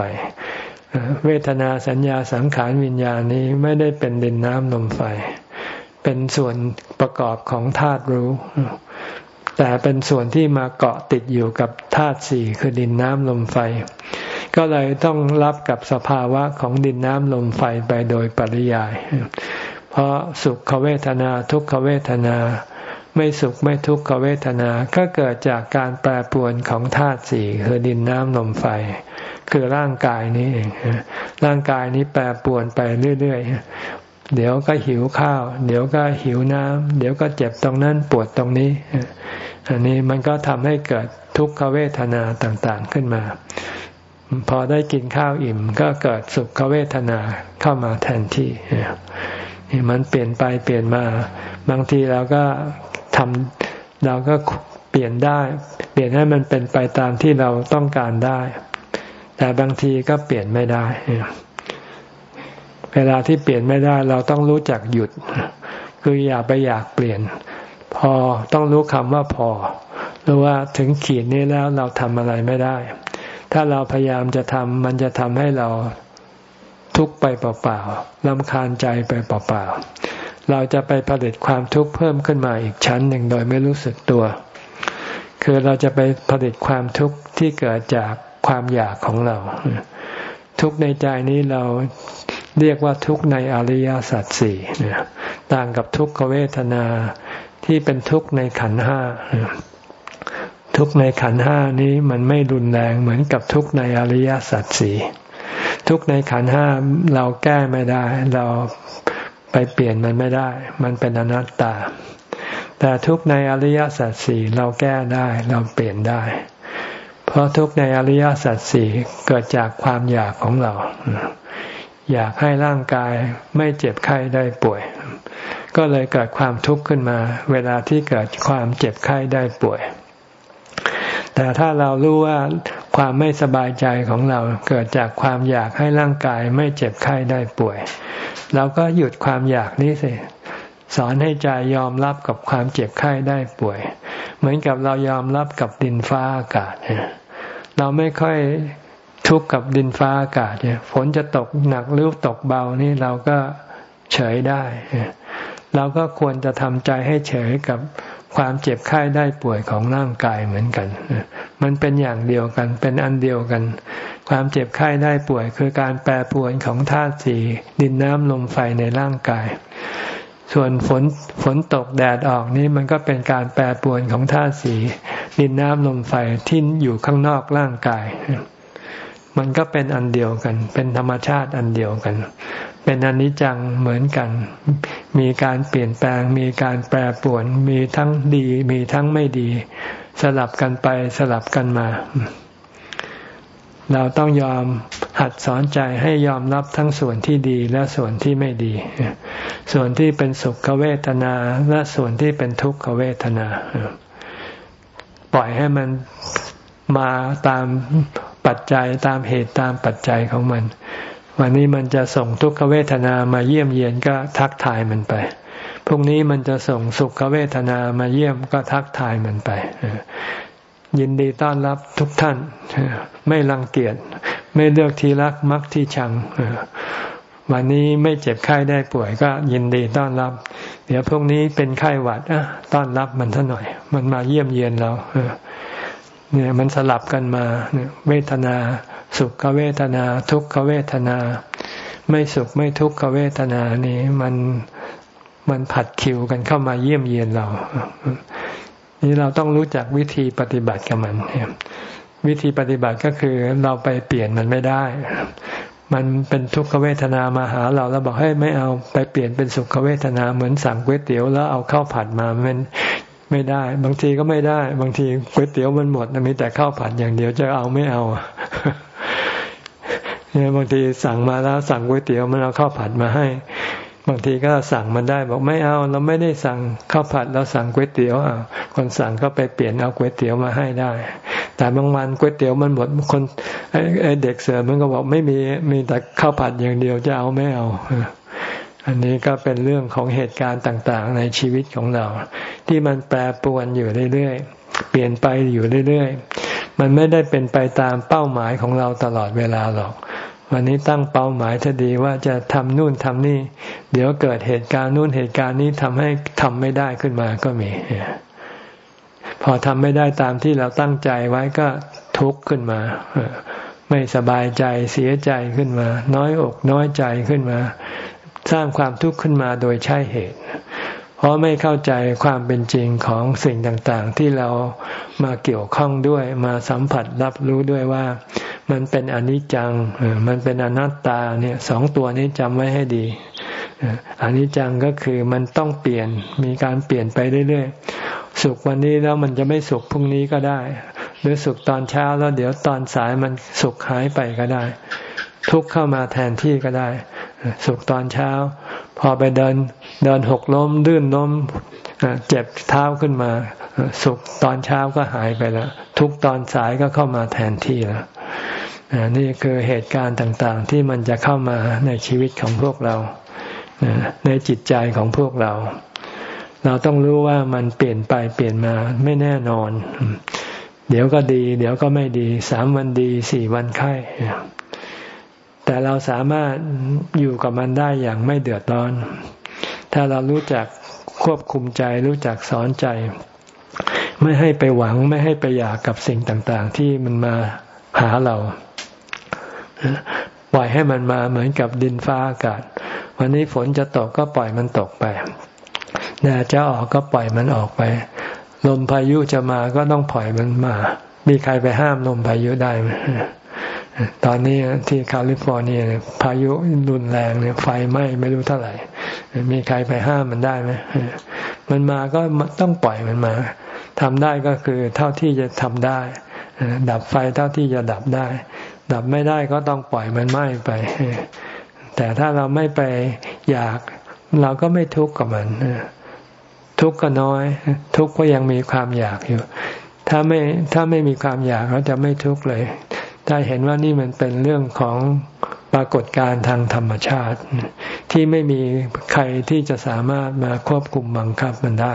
เวทนาสัญญาสังขารวิญญาณนี้ไม่ได้เป็นดินน้ำลมไฟ เป็นส่วนประกอบของธาตุรู้ แต่เป็นส่วนที่มาเกาะติดอยู่กับธาตุสี่คือดินน้ำลมไฟ ก็เลยต้องรับกับสภาวะของดินน้ำลมไฟไปโดยปริยาย เพราะสุขเวทนาทุกขเวทนา ไม่สุขไม่ทุกขเวทนา ก็เกิดจากการแปรปรวนของธาตุสี่คือดินน้ำลมไฟ คือร่างกายนี้เองร่างกายนี้แปรปรวนไปเรื่อยๆ เดี๋ยวก็หิวข้าว เดี๋ยวก็หิวน้ำเดี๋ยวก็เจ็บตรงนั้นปวดตรงนี้ อันนี้มันก็ทำให้เกิดทุกขเวทนาต่างๆขึ้นมา พอได้กินข้าวอิ่ม ก็เกิดสุขเวทนาเข้ามาแทนที่มันเปลี่ยนไปเปลี่ยนมา บางทีเราก็ทำเราก็เปลี่ยนได้ เปลี่ยนให้มันเป็นไปตามที่เราต้องการได้ แต่บางทีก็เปลี่ยนไม่ได้ เวลาที่เปลี่ยนไม่ได้ เราต้องรู้จักหยุด คืออย่าไปอยากเปลี่ยน พอต้องรู้คำว่าพอรู้ว่าถึงขีดนี้แล้วเราทำอะไรไม่ได้ ถ้าเราพยายามจะทำมันจะทำให้เราทุกข์ไปเปล่าๆลำคาญใจไปเปล่าๆ เราจะไปผลิตความทุกข์เพิ่มขึ้นมาอีกชั้นหนึ่งโดยไม่รู้สึกตัว คือเราจะไปผลิตความทุกข์ที่เกิดจากความอยากของเรา ทุกข์ในใจนี้เราเรียกว่าทุกข์ในอริยสัจสี่ต่างกับทุกขเวทนาที่เป็นทุกข์ในขันห้าทุกข์ในขันห้านี้มันไม่รุนแรงเหมือนกับทุกข์ในอริยสัจสี่ทุกในขันห้าเราแก้ไม่ได้ เรา ไปเปลี่ยนมันไม่ได้ มันเป็นอนัตตา แต่ทุกในอริยสัจสี่เราแก้ได้เราเปลี่ยนได้ เพราะทุกในอริยสัจสี่เกิดจากความอยากของเรา อยากให้ร่างกายไม่เจ็บไข้ได้ป่วย ก็เลยเกิดความทุกข์ขึ้นมา เวลาที่เกิดความเจ็บไข้ได้ป่วยแต่ถ้าเรารู้ว่า ความไม่สบายใจของเราเกิดจากความอยากให้ร่างกายไม่เจ็บไข้ได้ป่วย เราก็หยุดความอยากนี้สิสอนให้ใจยอมรับกับความเจ็บไข้ได้ป่วย เหมือนกับเรายอมรับกับดินฟ้าอากาศเราไม่ค่อยทุกข์กับดินฟ้าอากาศเนี่ยฝนจะตกหนักหรือตกเบานี่เราก็เฉยได้ เราก็ควรจะทำใจให้เฉยกับ ความเจ็บไข้ได้ป่วยของร่างกายเหมือนกัน มันเป็นอย่างเดียวกัน เป็นอันเดียวกัน ความเจ็บไข้ได้ป่วยคือการแปรปรวนของธาตุสี่ดินน้ำลมไฟในร่างกาย ส่วนฝนฝนตกแดดออกนี้มันก็เป็นการแปรปรวนของธาตุสีดินน้ำลมไฟที่อยู่ข้างนอกร่างกาย มันก็เป็นอันเดียวกัน เป็นธรรมชาติอันเดียวกัน เป็นอนิจจังเหมือนกัน มีการเปลี่ยนแปลง มีการแปรปรวน มีทั้งดี มีทั้งไม่ดี สลับกันไปสลับกันมา เราต้องยอมหัดสอนใจให้ยอมรับทั้งส่วนที่ดีและส่วนที่ไม่ดี ส่วนที่เป็นสุขเวทนาและส่วนที่เป็นทุกขเวทนา ปล่อยให้มันมาตามปัจจัยตามเหตุตามปัจจัยของมัน วันนี้มันจะส่งทุกขเวทนามาเยี่ยมเยียนก็ทักทายมันไป พรุ่งนี้มันจะส่งสุขเวทนามาเยี่ยมก็ทักทายมันไป ยินดีต้อนรับทุกท่าน ไม่รังเกียจ ไม่เลือกที่รักมักที่ชัง วันนี้ไม่เจ็บไข้ได้ป่วยก็ยินดีต้อนรับ เดี๋ยวพรุ่งนี้เป็นไข้หวัดต้อนรับมันซะหน่อย มันมาเยี่ยมเยียนเราเนี่ยมันสลับกันมาเวทนา สุขเวทนา ทุกขเวทนา ไม่สุขไม่ทุกขเวทนานี้มันมันผัดคิวกันเข้ามาเยี่ยมเยียนเรา นี่เราต้องรู้จักวิธีปฏิบัติกับมัน วิธีปฏิบัติก็คือเราไปเปลี่ยนมันไม่ได้ มันเป็นทุกขเวทนามาหาเราเราบอกให้ไม่เอาไปเปลี่ยนเป็นสุขเวทนาเหมือนสั่งก๋วยเตี๋ยวแล้วเอาข้าวผัดมามันไม่ได้ บางทีก็ไม่ได้ บางทีก๋วยเตี๋ยวมันหมดมีแต่ข้าวผัดอย่างเดียวจะเอาไม่เอา เนี่ยบางทีสั่งมาแล้วสั่งก๋วยเตี๋ยวมันเอาข้าวผัดมาให้ บางทีก็สั่งมันได้บอกไม่เอาเราไม่ได้สั่งข้าวผัดเราสั่งก๋วยเตี๋ยวอะคนสั่งก็ไปเปลี่ยนเอาก๋วยเตี๋ยวมาให้ได้ แต่บางวันก๋วยเตี๋ยวมันหมดคนไอ้เด็กเสือมันก็บอกไม่มีมีแต่ข้าวผัดอย่างเดียวจะเอาไม่เอาอันนี้ก็เป็นเรื่องของเหตุการณ์ต่างๆ ในชีวิตของเรา ที่มันแปรปรวนอยู่เรื่อยๆ เปลี่ยนไปอยู่เรื่อยๆ มันไม่ได้เป็นไปตามเป้าหมายของเราตลอดเวลาหรอก วันนี้ตั้งเป้าหมายถ้าดีว่าจะทำนู่นทำนี่ เดี๋ยวเกิดเหตุการณ์นู่นเหตุการณ์นี้ทำให้ทำไม่ได้ขึ้นมาก็มี พอทำไม่ได้ตามที่เราตั้งใจไว้ก็ทุกข์ขึ้นมา ไม่สบายใจเสียใจขึ้นมา น้อยอกน้อยใจขึ้นมา สร้างความทุกข์ขึ้นมาโดยใช่เหตุ เพราะไม่เข้าใจความเป็นจริงของสิ่งต่างๆ ที่เรามาเกี่ยวข้องด้วยมาสัมผัสรับรู้ด้วยว่า มันเป็นอนิจจัง มันเป็นอนัตตาเนี่ยสองตัวนี้จำไว้ให้ดีอนิจจังก็คือมันต้องเปลี่ยนมีการเปลี่ยนไปเรื่อยๆ สุขวันนี้แล้วมันจะไม่สุขพรุ่งนี้ก็ได้ หรือสุขตอนเช้าแล้วเดี๋ยวตอนสายมันสุขหายไปก็ได้ ทุกเข้ามาแทนที่ก็ได้ สุขตอนเช้า พอไปเดินเดินหกล้มดื้นล้มเจ็บเท้าขึ้นมา สุขตอนเช้าก็หายไปแล้วทุกตอนสายก็เข้ามาแทนที่แล้ว นี่คือเหตุการณ์ต่างๆ ที่มันจะเข้ามาในชีวิตของพวกเรา ในจิตใจของพวกเรา เราต้องรู้ว่ามันเปลี่ยนไปเปลี่ยนมาไม่แน่นอน เดี๋ยวก็ดี เดี๋ยวก็ไม่ดีสามวันดีสี่วันไข้แต่เราสามารถอยู่กับมันได้อย่างไม่เดือดร้อน ถ้าเรารู้จักควบคุมใจรู้จักสอนใจ ไม่ให้ไปหวังไม่ให้ไปอยากกับสิ่งต่างๆ ที่มันมาหาเรา ปล่อยให้มันมาเหมือนกับดินฟ้าอากาศ วันนี้ฝนจะตกก็ปล่อยมันตกไปแดดจะออกก็ปล่อยมันออกไป ลมพายุจะมาก็ต้องปล่อยมันมา มีใครไปห้ามลมพายุได้ไหมตอนนี้ที่แคลิฟอร์เนียพายุรุนแรงเนี่ยไฟไหม้ไม่รู้เท่าไหร่ มีใครไปห้ามมันได้ไหมมันมาก็ต้องปล่อยมันมาทำได้ก็คือเท่าที่จะทำได้ ดับไฟเท่าที่จะดับได้ ดับไม่ได้ก็ต้องปล่อยมันไหม้ไป แต่ถ้าเราไม่ไปอยาก เราก็ไม่ทุกข์กับมัน ทุกข์ก็น้อย ทุกข์ก็ยังมีความอยากอยู่ ถ้าไม่ถ้าไม่มีความอยากเราจะไม่ทุกข์เลย ถ้าเห็นว่านี่มันเป็นเรื่องของปรากฏการณ์ทางธรรมชาติ ที่ไม่มีใครที่จะสามารถมาควบคุมบังคับมันได้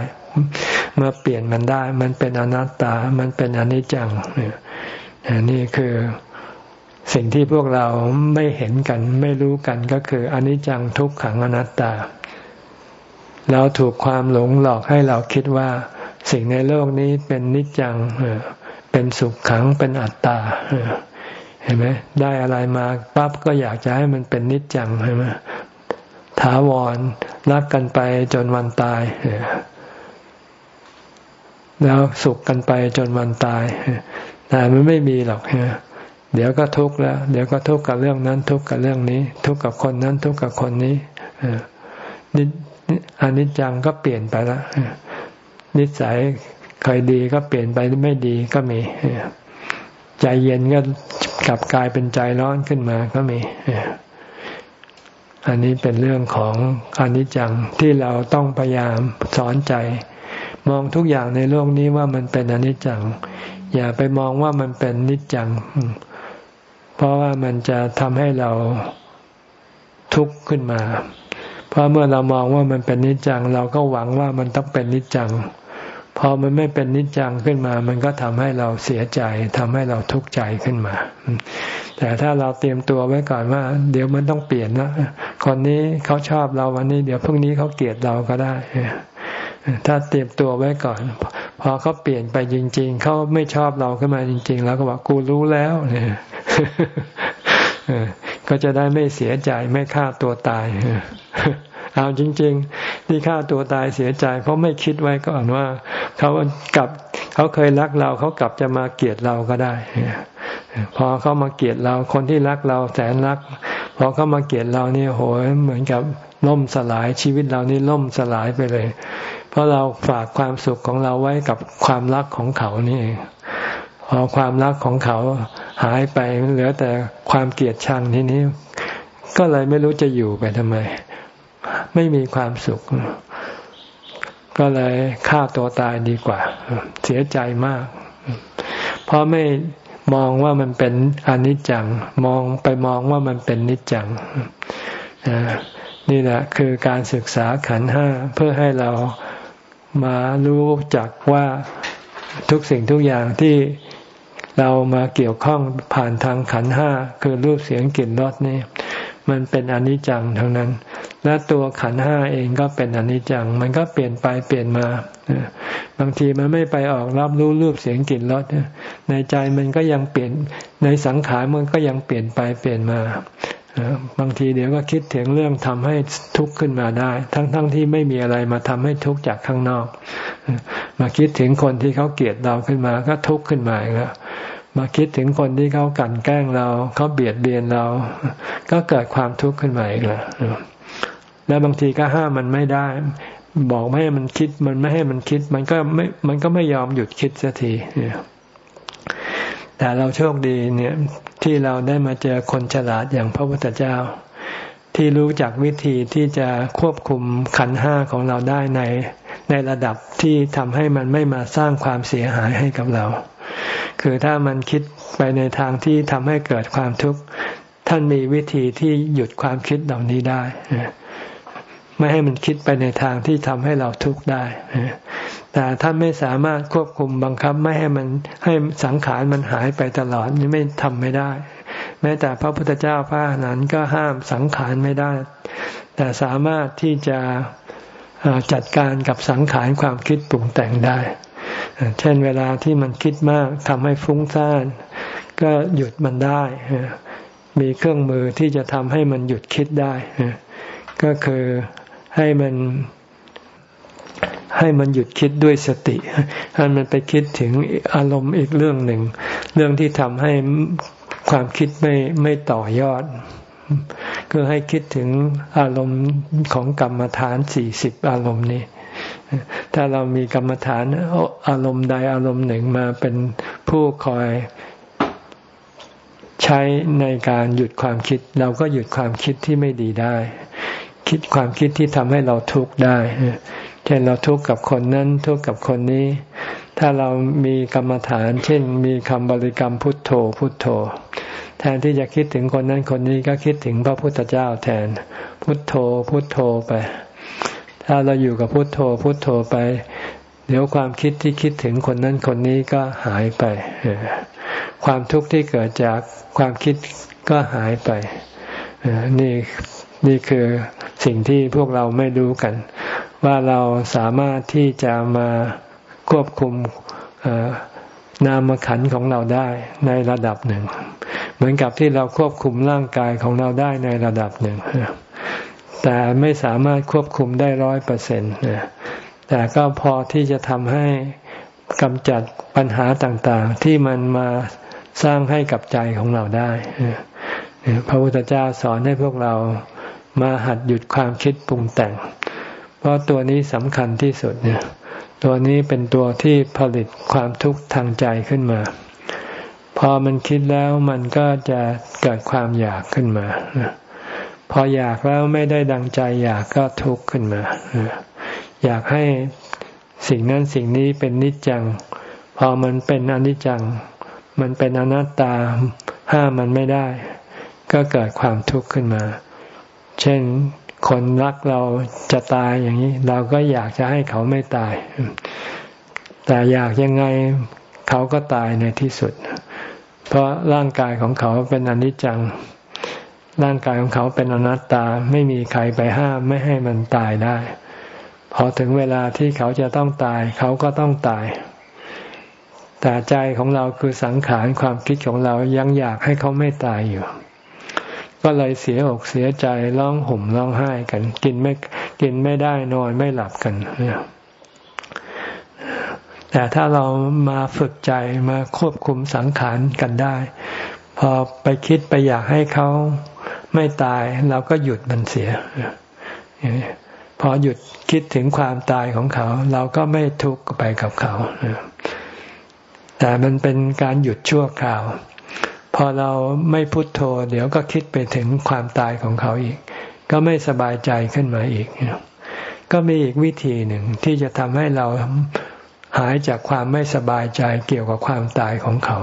มาเปลี่ยนมันได้ มันเป็นอนัตตา มันเป็นอนิจจังนี่คือ สิ่งที่พวกเราไม่เห็นกันไม่รู้กันก็คืออนิจจังทุกขังอนัตตา เราถูกความหลงหลอกให้เราคิดว่าสิ่งในโลกนี้เป็นนิจจังเป็นสุขขังเป็นอัตตาเห็นไหมได้อะไรมาปั๊บก็อยากจะให้มันเป็นนิจจังใช่ไหมถาวรรักกันไปจนวันตายแล้วสุขกันไปจนวันตายแต่มันไม่มีหรอก เดี๋ยวก็ทุกข์แล้ว เดี๋ยวก็ทุกข์กับเรื่องนั้น ทุกข์กับเรื่องนี้ ทุกข์กับคนนั้น ทุกข์กับคนนี้นิอนิจจังก็เปลี่ยนไปแล้วนิสัยเคยดีก็เปลี่ยนไปไม่ดีก็มีใจเย็นก็กลับกลายเป็นใจร้อนขึ้นมาก็มีอันนี้เป็นเรื่องของอนิจจังที่เราต้องพยายามสอนใจ มองทุกอย่างในโลกนี้ว่ามันเป็นอนิจจัง อย่าไปมองว่ามันเป็นนิจจัง เพราะว่ามันจะทำให้เราทุกข์ขึ้นมา เพราะเมื่อเรามองว่ามันเป็นนิจจัง เราก็หวังว่ามันต้องเป็นนิจจัง พอมันไม่เป็นนิจจังขึ้นมา มันก็ทำให้เราเสียใจทำให้เราทุกข์ใจขึ้นมา แต่ถ้าเราเตรียมตัวไว้ก่อนว่า เดี๋ยวมันต้องเปลี่ยนนะคนนี้เขาชอบเราวันนี้ เดี๋ยวพรุ่งนี้เขาเกลียดเราก็ได้ ถ้าเตรียมตัวไว้ก่อน พอเขาเปลี่ยนไปจริง ๆ เขาไม่ชอบเราขึ้นมาจริง ๆ แล้วก็บอกกูรู้แล้วเนี่ยก็จะได้ไม่เสียใจไม่ฆ่าตัวตายเอาจริง ๆ ที่ฆ่าตัวตายเสียใจ เพราะไม่คิดไว้ก่อนว่าเขากลับเขาเคยรักเราเขากลับจะมาเกลียดเราก็ได้พอเขามาเกลียดเราคนที่รักเราแสนรักพอเขามาเกลียดเราเนี่ยโหยเหมือนกับล่มสลายชีวิตเรานี่ล่มสลายไปเลย ราะเราฝากความสุขของเราไว้กับความรักของเขานี่เองพอความรักของเขาหายไปเหลือแต่ความเกลียดชังทีนี้ ก็เลยไม่รู้จะอยู่ไปทำไม ไม่มีความสุข ก็เลยฆ่าตัวตายดีกว่า เสียใจมาก เพราะไม่มองว่ามันเป็นอนิจจัง มองไปมองว่ามันเป็นนิจจังนี่แหละคือการศึกษาขันห้าเพื่อให้เรา มารู้จักว่าทุกสิ่งทุกอย่างที่เรามาเกี่ยวข้องผ่านทางขันห้าคือรูปเสียงกลิ่นรสนี่มันเป็นอนิจจังทั้งนั้น และตัวขันห้าเองก็เป็นอนิจจัง มันก็เปลี่ยนไปเปลี่ยนมา บางทีมันไม่ไปออกรับรู้รูปเสียงกลิ่นรสในใจมันก็ยังเปลี่ยนในสังขารมันก็ยังเปลี่ยนไปเปลี่ยนมา บางทีเดี๋ยวก็คิดถึงเรื่องทำให้ทุกข์ขึ้นมาได้ ทั้งๆทที่ไม่มีอะไรมาทำให้ทุกข์จากข้างนอก มาคิดถึงคนที่เขาเกลียดเราขึ้นมาก็ทุกข์ขึ้นมาอีกแล้วมาคิดถึงคนที่เขากันแกล้งเราเขาเบียดเบียนเรา ก็เกิดความทุกข์ขึ้นมาอีกแล้วแล้วบางทีก็ห้ามมันไม่ได้ บอกไม่ให้มันคิดมันไม่ให้มันคิด มันก็ไม่มันก็ไม่ยอมหยุดคิดสักที แต่เราโชคดีเนี่ยที่เราได้มาเจอคนฉลาดอย่างพระพุทธเจ้า ที่รู้จักวิธีที่จะควบคุมขันห้าของเราได้ในในระดับที่ทำให้มันไม่มาสร้างความเสียหายให้กับเรา คือถ้ามันคิดไปในทางที่ทำให้เกิดความทุกข์ท่านมีวิธีที่หยุดความคิดเหล่านี้ได้ ไม่ให้มันคิดไปในทางที่ทำให้เราทุกข์ได้ แต่ท่านไม่สามารถควบคุมบังคับไม่ให้มันให้สังขารมันหายไปตลอดนี่ไม่ทำไม่ได้ แม้แต่พระพุทธเจ้าพระนั้นก็ห้ามสังขารไม่ได้ แต่สามารถที่จะจัดการกับสังขารความคิดปรุงแต่งได้ เช่นเวลาที่มันคิดมากทำให้ฟุ้งซ่านก็หยุดมันได้ มีเครื่องมือที่จะทำให้มันหยุดคิดได้ ก็คือ ให้มันให้มันหยุดคิดด้วยสติให้มันไปคิดถึงอารมณ์อีกเรื่องหนึ่ง เรื่องที่ทำให้ความคิดไม่ไม่ต่อยอด ก็ให้คิดถึงอารมณ์ของกรรมฐานสี่สิบอารมณ์นี้ ถ้าเรามีกรรมฐานอารมณ์ใดอารมณ์หนึ่งมาเป็นผู้คอยใช้ในการหยุดความคิด เราก็หยุดความคิดที่ไม่ดีได้ คิดความคิดที่ทำให้เราทุกข์ได้ เช่นเราทุกข์กับคนนั้นทุกข์กับคนนี้ ถ้าเรามีกรรมฐาน เช่น มีคำบริกรรมพุทโธพุทโธ แทนที่จะคิดถึงคนนั้นคนนี้ก็คิดถึงพระพุทธเจ้าแทน พุทโธพุทโธไป ถ้าเราอยู่กับพุทโธพุทโธไป เดี๋ยวความคิดที่คิดถึงคนนั้นคนนี้ก็หายไป ความทุกข์ที่เกิดจากความคิดก็หายไปนี่นี่คือ สิ่งที่พวกเราไม่รู้กัน ว่าเราสามารถที่จะมาควบคุมนามขันของเราได้ในระดับหนึ่ง เหมือนกับที่เราควบคุมร่างกายของเราได้ในระดับหนึ่ง แต่ไม่สามารถควบคุมได้ร้อยเปอร์เซ็นต์แต่ก็พอที่จะทำให้กำจัดปัญหาต่างๆ ที่มันมาสร้างให้กับใจของเราได้ พระพุทธเจ้าสอนให้พวกเรา มาหัดหยุดความคิดปรุงแต่ง เพราะตัวนี้สำคัญที่สุดเนี่ย ตัวนี้เป็นตัวที่ผลิตความทุกข์ทางใจขึ้นมา พอมันคิดแล้วมันก็จะเกิดความอยากขึ้นมา พออยากแล้วไม่ได้ดังใจอยากก็ทุกข์ขึ้นมา อยากให้สิ่งนั้นสิ่งนี้เป็นนิจจัง พอมันเป็นอนิจจัง มันเป็นอนัตตาห้ามมันไม่ได้ ก็เกิดความทุกข์ขึ้นมา เช่นคนรักเราจะตายอย่างนี้ เราก็อยากจะให้เขาไม่ตาย แต่อยากยังไงเขาก็ตายในที่สุด เพราะร่างกายของเขาเป็นอนิจจัง ร่างกายของเขาเป็นอนัตตาไม่มีใครไปห้ามไม่ให้มันตายได้ พอถึงเวลาที่เขาจะต้องตาย เขาก็ต้องตาย แต่ใจของเราคือสังขารความคิดของเรายังอยากให้เขาไม่ตายอยู่ ก็เลยเสียอกเสียใจร้องห่มร้องไห้กัน กินไม่กินไม่ได้นอนไม่หลับกันเนี่ยแต่ถ้าเรามาฝึกใจมาควบคุมสังขารกันได้ พอไปคิดไปอยากให้เขาไม่ตายเราก็หยุดมันเสีย พอหยุดคิดถึงความตายของเขา เราก็ไม่ทุกข์ไปกับเขาแต่มันเป็นการหยุดชั่วคราว พอเราไม่พุโทโธ เดี๋ยวก็คิดไปถึงความตายของเขาอีก ก็ไม่สบายใจขึ้นมาอีก ก็มีอีกวิธีหนึ่งที่จะทำให้เราหายจากความไม่สบายใจเกี่ยวกับความตายของเขา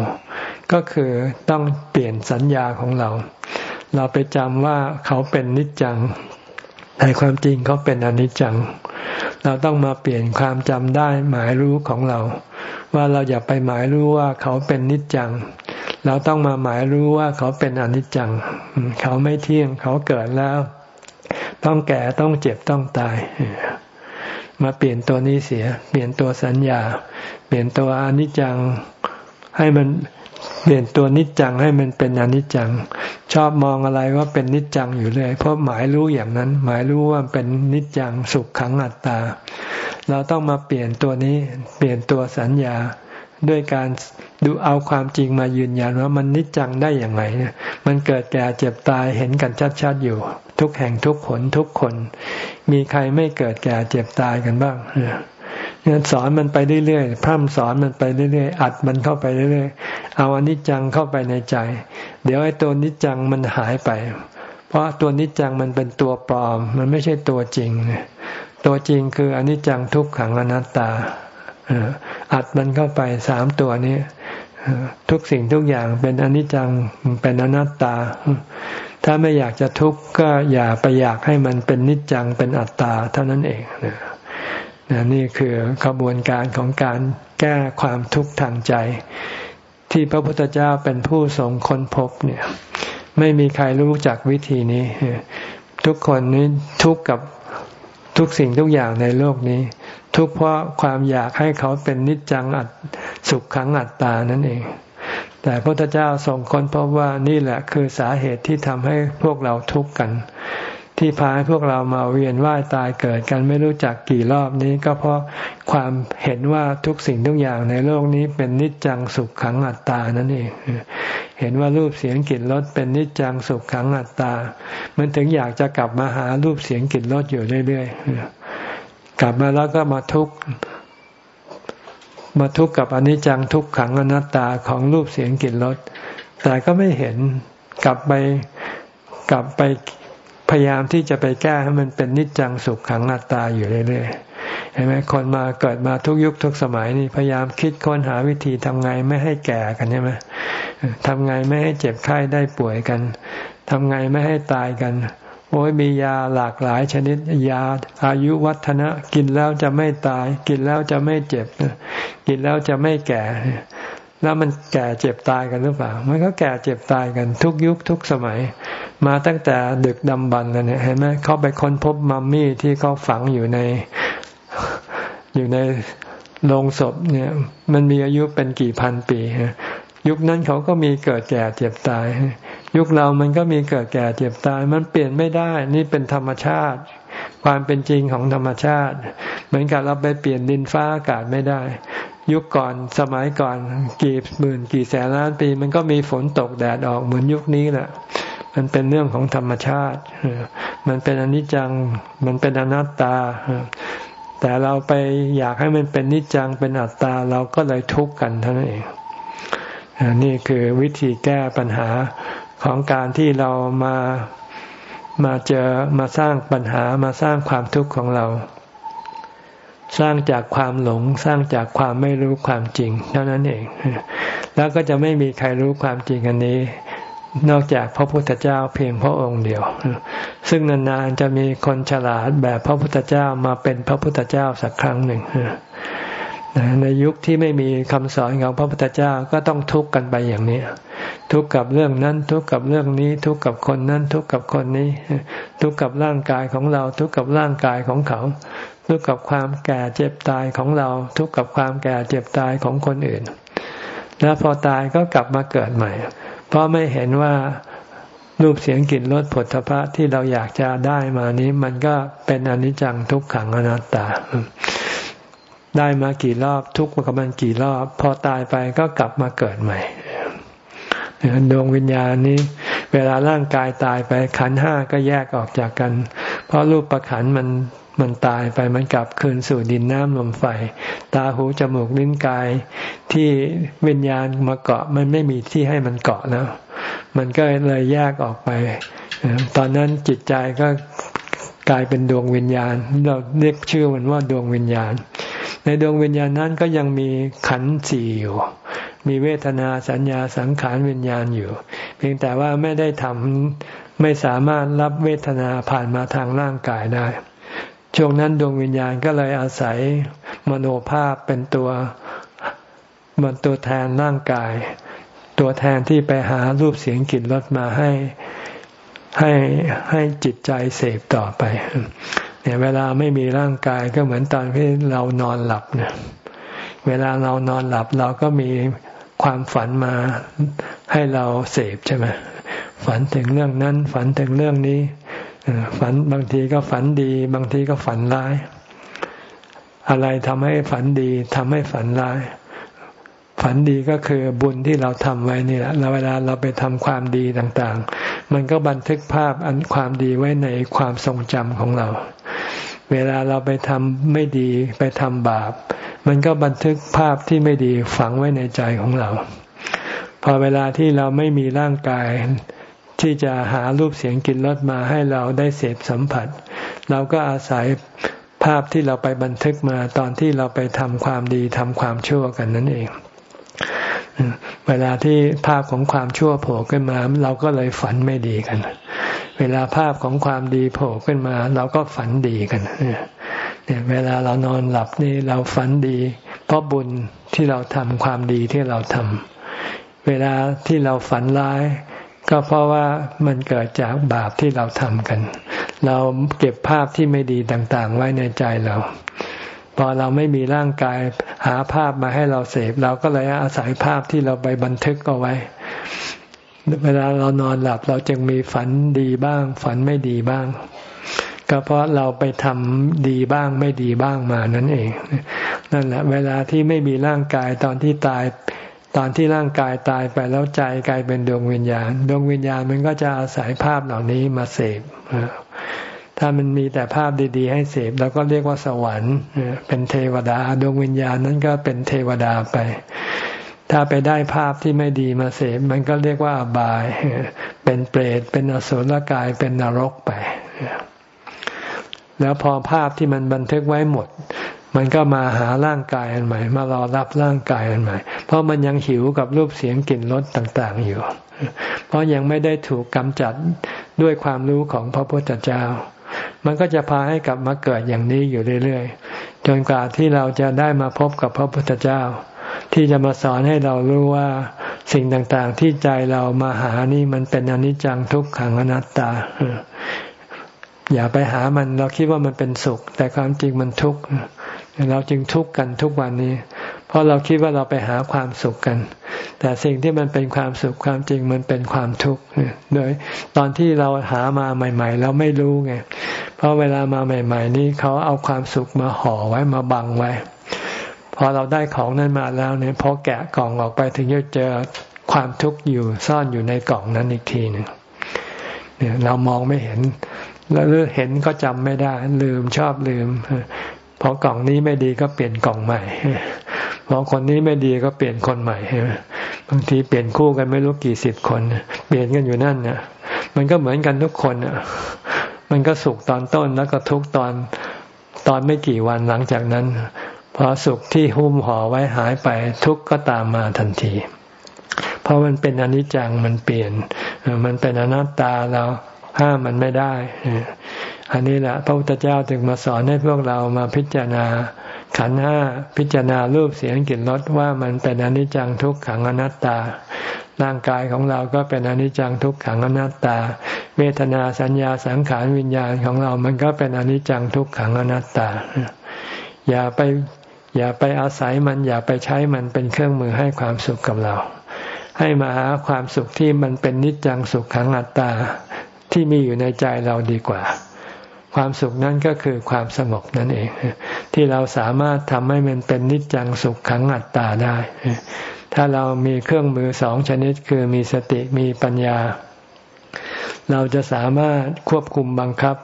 ก็คือต้องเปลี่ยนสัญญาของเรา เราไปจำว่าเขาเป็นนิจจังแต่ความจริงเขาเป็นอนิจจัง เราต้องมาเปลี่ยนความจำได้หมายรู้ของเรา ว่าเราอย่าไปหมายรู้ว่าเขาเป็นนิจจัง เราต้องมาหมายรู้ว่าเขาเป็นอนิจจัง เขาไม่เที่ยง เขาเกิดแล้ว ต้องแก่ต้องเจ็บต้องตาย มาเปลี่ยนตัวนี้เสีย เปลี่ยนตัวสัญญา เปลี่ยนตัวอนิจจังให้มันเปลี่ยนตัวนิจจังให้มันเป็นอนิจจัง ชอบมองอะไรว่าเป็นนิจจังอยู่เลย เพราะหมายรู้อย่างนั้น หมายรู้ว่าเป็นนิจจังสุขขังอัตตา เราต้องมาเปลี่ยนตัวนี้ เปลี่ยนตัวสัญญา ด้วยการดูเอาความจริงมายืนยันว่ามันนิจจังได้อย่างไรมันเกิดแก่เจ็บตายเห็นกันชัดๆอยู่ ทุกแห่งทุกผลทุกคน มีใครไม่เกิดแก่เจ็บตายกันบ้างเนี่ยสอนมันไปเรื่อยๆ พร่ำสอนมันไปเรื่อยๆ อัดมันเข้าไปเรื่อยๆ เอาอนิจจังเข้าไปในใจ เดี๋ยวไอ้ตัวนิจจังมันหายไป เพราะตัวนิจจังมันเป็นตัวปลอม มันไม่ใช่ตัวจริง ตัวจริงคืออนิจจังทุกขังอนัตตา อัดมันเข้าไปสามตัวนี้ทุกสิ่งทุกอย่างเป็นอนิจจังเป็นอนัตตา ถ้าไม่อยากจะทุกข์ก็อย่าไปอยากให้มันเป็นนิจจังเป็นอัตตาเท่านั้นเองนี่คือกระบวนการของการแก้ความทุกข์ทางใจ ที่พระพุทธเจ้าเป็นผู้ทรงค้นพบเนี่ย ไม่มีใครรู้จักวิธีนี้ ทุกคนนี้ทุกข์กับทุกสิ่งทุกอย่างในโลกนี้ ทุกเพราะความอยากให้เขาเป็นนิจจังอัดสุขขังอัตตานั่นเอง แต่พระพุทธเจ้าทรงค้นพบว่านี่แหละคือสาเหตุที่ทำให้พวกเราทุกข์กัน ที่พาให้พวกเรามาเวียนว่ายตายเกิดกันไม่รู้จักกี่รอบนี้ก็เพราะความเห็นว่าทุกสิ่งทุกอย่างในโลกนี้เป็นนิจจังสุขขังอัตตานั่นเองเห็นว่ารูปเสียงกลิ่นรสเป็นนิจจังสุขขังอัตตา มันถึงอยากจะกลับมาหารูปเสียงกลิ่นรสอยู่เรื่อยๆ กลับมาแล้วก็มาทุกข์มาทุกข์กับอนิจจังทุกขังอนัตตาของรูปเสียงกลิ่นรสแต่ก็ไม่เห็นกลับไปกลับไปพยายามที่จะไปแก้ให้มันเป็นนิจจังสุขขังอัตตาอยู่เรื่อยๆเห็นไหมคนมาเกิดมาทุกยุคทุกสมัยนี่พยายามคิดค้นหาวิธีทำไงไม่ให้แก่กันใช่ไหมทำไงไม่ให้เจ็บไข้ได้ป่วยกันทำไงไม่ให้ตายกัน โอ้ยมียาหลากหลายชนิด ยาอายุวัฒนะ กินแล้วจะไม่ตาย กินแล้วจะไม่เจ็บ กินแล้วจะไม่แก่ แล้วมันแก่เจ็บตายกันหรือเปล่า มันก็แก่เจ็บตายกันทุกยุคทุกสมัย มาตั้งแต่ดึกดำบรรแล้วเนี่ยเห็นไหมเขาไปค้นพบมัมมี่ที่เขาฝังอยู่ในอยู่ในโลงศพเนี่ย มันมีอายุเป็นกี่พันปียุคนั้นเขาก็มีเกิดแก่เจ็บตาย ยุคเรามันก็มีเกิดแก่เจ็บตาย มันเปลี่ยนไม่ได้ นี่เป็นธรรมชาติ ความเป็นจริงของธรรมชาติ เหมือนกับเราไปเปลี่ยนดินฟ้าอากาศไม่ได้ ยุคก่อนสมัยก่อนกี่หมื่นกี่แสนล้านปี มันก็มีฝนตกแดดออกเหมือนยุคนี้แหละมันเป็นเรื่องของธรรมชาติ มันเป็นอนิจจัง มันเป็นอนัตตา แต่เราไปอยากให้มันเป็นนิจจัง เป็นอัตตา เราก็เลยทุกข์กันเท่านั้นเองนี่คือวิธีแก้ปัญหา ของการที่เรามามาเจอมาสร้างปัญหามาสร้างความทุกข์ของเรา สร้างจากความหลงสร้างจากความไม่รู้ความจริง เท่านั้นเอง แล้วก็จะไม่มีใครรู้ความจริงอันนี้ นอกจากพระพุทธเจ้าเพียงพระองค์เดียว ซึ่งนานๆจะมีคนฉลาดแบบพระพุทธเจ้ามาเป็นพระพุทธเจ้าสักครั้งหนึ่ง ในยุคที่ไม่มีคำสอนของพระพุทธเจ้าก็ต้องทุกข์กันไปอย่างนี้ ทุกข์กับเรื่องนั้น ทุกข์กับเรื่องนี้ ทุกข์กับคนนั้น ทุกข์กับคนนี้ ทุกข์กับร่างกายของเรา ทุกข์กับร่างกายของเขา ทุกข์กับความแก่เจ็บตายของเรา ทุกข์กับความแก่เจ็บตายของคนอื่น แล้วพอตายก็กลับมาเกิดใหม่ เพราะไม่เห็นว่ารูปเสียงกลิ่นรสผลทพะที่เราอยากจะได้มานี้ มันก็เป็นอนิจจังทุกขังอนัตตา ได้มากี่รอบทุกกับมันกี่รอบ พอตายไปก็กลับมาเกิดใหม่ดวงวิญญาณนี้ เวลาร่างกายตายไปขันห้าก็แยกออกจากกัน เพราะรูปประขันมันมันตายไปมันกลับคืนสู่ดินน้ำลมไฟ ตาหูจมูกลิ้นกาย ที่วิญญาณมาเกาะมันไม่มีที่ให้มันเกาะแล้ว มันก็เลยแยกออกไป ตอนนั้นจิตใจก็กลายเป็นดวงวิญญาณ เราเรียกชื่อมันว่าดวงวิญญาณ ในดวงวิญญาณนั้นก็ยังมีขันสี่อยู่ มีเวทนาสัญญาสังขารวิญญาณอยู่ เพียงแต่ว่าไม่ได้ทำไม่สามารถรับเวทนาผ่านมาทางร่างกายได้ ช่วงนั้นดวงวิญญาณก็เลยอาศัยมโนภาพเป็นตัวมันตัวแทนร่างกาย ตัวแทนที่ไปหารูปเสียงกลิ่นรสมาให้ให้ให้จิตใจเสพต่อไป เนี่ยเวลาไม่มีร่างกายก็เหมือนตอนที่เรานอนหลับเนี่ยเวลาเรานอนหลับเราก็มีความฝันมาให้เราเสพใช่ไหมฝันถึงเรื่องนั้น ฝันถึงเรื่องนี้ฝันบางทีก็ฝันดี บางทีก็ฝันร้าย อะไรทำให้ฝันดีทำให้ฝันร้าย ฝันดีก็คือบุญที่เราทำไว้นี่แหละเราเวลาเราไปทำความดีต่าง ๆ มันก็บันทึกภาพอันความดีไว้ในความทรงจำของเรา เวลาเราไปทำไม่ดีไปทำบาป มันก็บันทึกภาพที่ไม่ดีฝังไว้ในใจของเรา พอเวลาที่เราไม่มีร่างกาย ที่จะหารูปเสียงกลิ่นรสมาให้เราได้เสพสัมผัส เราก็อาศัยภาพที่เราไปบันทึกมาตอนที่เราไปทำความดีทำความชั่วกันนั่นเอง เวลาที่ภาพของความชั่วโผล่ขึ้นมา เราก็เลยฝันไม่ดีกัน เวลาภาพของความดีโผล่ขึ้นมา เราก็ฝันดีกันเนี่ยเวลาเรานอนหลับนี่เราฝันดี เพราะบุญที่เราทำความดีที่เราทำเวลาที่เราฝันร้าย ก็เพราะว่ามันเกิดจากบาปที่เราทำกัน เราเก็บภาพที่ไม่ดีต่างๆ ไว้ในใจเราพอเราไม่มีร่างกายหาภาพมาให้เราเสพเราก็เลยอาศัยภาพที่เราไปบันทึกเอาไว้ เวลาเรานอนหลับเราจึงมีฝันดีบ้าง ฝันไม่ดีบ้าง ก็เพราะเราไปทำดีบ้างไม่ดีบ้างมานั่นเอง นั่นแหละ เวลาที่ไม่มีร่างกายตอนที่ตาย ตอนที่ร่างกายตายไปแล้วใจกลายเป็นดวงวิญญาณ ดวงวิญญาณมันก็จะอาศัยภาพเหล่านี้มาเสพถ้ามันมีแต่ภาพดีๆ ให้เสพเราก็เรียกว่าสวรรค์เป็นเทวดา ดวงวิญญาณนั้นก็เป็นเทวดาไป ถ้าไปได้ภาพที่ไม่ดีมาเสพมันก็เรียกว่าบาย เป็นเปรต เป็นอสุรกาย เป็นนรกไป แล้วพอภาพที่มันบันทึกไว้หมด มันก็มาหาร่างกายอันใหม่ มารอรับร่างกายอันใหม่ เพราะมันยังหิวกับรูปเสียงกลิ่นรสต่างๆอยู่ เพราะยังไม่ได้ถูกกำจัดด้วยความรู้ของพระพุทธเจ้า มันก็จะพาให้กลับมาเกิดอย่างนี้อยู่เรื่อยๆ จนกว่าที่เราจะได้มาพบกับพระพุทธเจ้า ที่จะมาสอนให้เรารู้ว่าสิ่งต่างๆ ที่ใจเรามาหานี่มันเป็นอนิจจังทุกขังอนัตตา อย่าไปหามันเราคิดว่ามันเป็นสุข แต่ความจริงมันทุกข์เราจึงทุกข์กันทุกวันนี้ เพราะเราคิดว่าเราไปหาความสุขกัน แต่สิ่งที่มันเป็นความสุขความจริงมันเป็นความทุกข์โดยตอนที่เราหามาใหม่ ๆ เราไม่รู้ไงเพราะเวลามาใหม่ ๆ นี้เขาเอาความสุขมาห่อไว้มาบังไว้ พอเราได้ของนั้นมาแล้วเนี่ยพอแกะกล่องออกไปถึงจะเจอความทุกข์อยู่ซ่อนอยู่ในกล่องนั้นอีกทีหนึ่งเนี่ยเรามองไม่เห็น แล้วเห็นก็จำไม่ได้ ลืมชอบลืมพอกล่องนี้ไม่ดีก็เปลี่ยนกล่องใหม่พอคนนี้ไม่ดีก็เปลี่ยนคนใหม่บางทีเปลี่ยนคู่กันไม่รู้กี่สิบคน เปลี่ยนกันอยู่นั่นเนี่ยมันก็เหมือนกันทุกคนอะมันก็สุขตอนต้นแล้วก็ทุกตอนตอนไม่กี่วันหลังจากนั้น พอสุขที่หุ้มห่อไว้หายไปทุกข์ก็ตามมาทันที เพราะมันเป็นอนิจจังมันเปลี่ยน มันเป็นอนัตตาเราห้ามมันไม่ได้ อันนี้แหละพระพุทธเจ้าถึงมาสอนให้พวกเรามาพิจารณา ขันห้าพิจารณารูปเสียงกลิ่นรสว่ามันเป็นอนิจจังทุกขังอนัตตา ร่างกายของเราก็เป็นอนิจจังทุกขังอนัตตา เวทนาสัญญาสังขารวิญญาณของเรา มันก็เป็นอนิจจังทุกขังอนัตตา อย่าไป อย่าไปอาศัยมันอย่าไปใช้มันเป็นเครื่องมือให้ความสุขกับเรา ให้มาหาความสุขที่มันเป็นนิจจังสุขขังอัตตาที่มีอยู่ในใจเราดีกว่า ความสุขนั้นก็คือความสงบนั่นเอง ที่เราสามารถทำให้มันเป็นนิจจังสุขขังอัตตาได้ ถ้าเรามีเครื่องมือสองชนิดคือมีสติมีปัญญา เราจะสามารถควบคุมบังคับ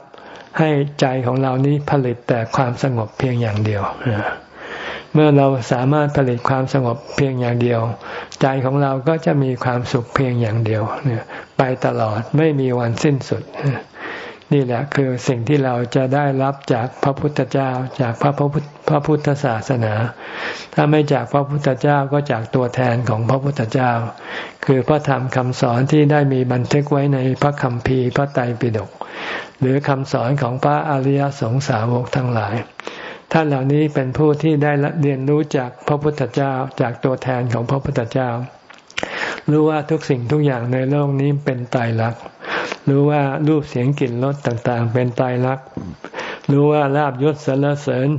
ให้ใจของเรานี้ผลิตแต่ความสงบเพียงอย่างเดียว เมื่อเราสามารถผลิตความสงบเพียงอย่างเดียว ใจของเราก็จะมีความสุขเพียงอย่างเดียวไปตลอดไม่มีวันสิ้นสุด นี่แหละคือสิ่งที่เราจะได้รับจากพระพุทธเจ้า จากพระพระพุทธศาสนา ถ้าไม่จากพระพุทธเจ้าก็จากตัวแทนของพระพุทธเจ้า คือพระธรรมคำสอนที่ได้มีบันทึกไว้ในพระคัมภีร์พระไตรปิฎกหรือคำสอนของพระอริยสงสาวกทั้งหลาย ท่านเหล่านี้เป็นผู้ที่ได้เรียนรู้จากพระพุทธเจ้าจากตัวแทนของพระพุทธเจ้า รู้ว่าทุกสิ่งทุกอย่างในโลกนี้เป็นไตรลักรู้ว่ารูปเสียงกลิ่นรสต่างๆ เป็นตายรักรู้ว่าลาบยศสรรเสริญ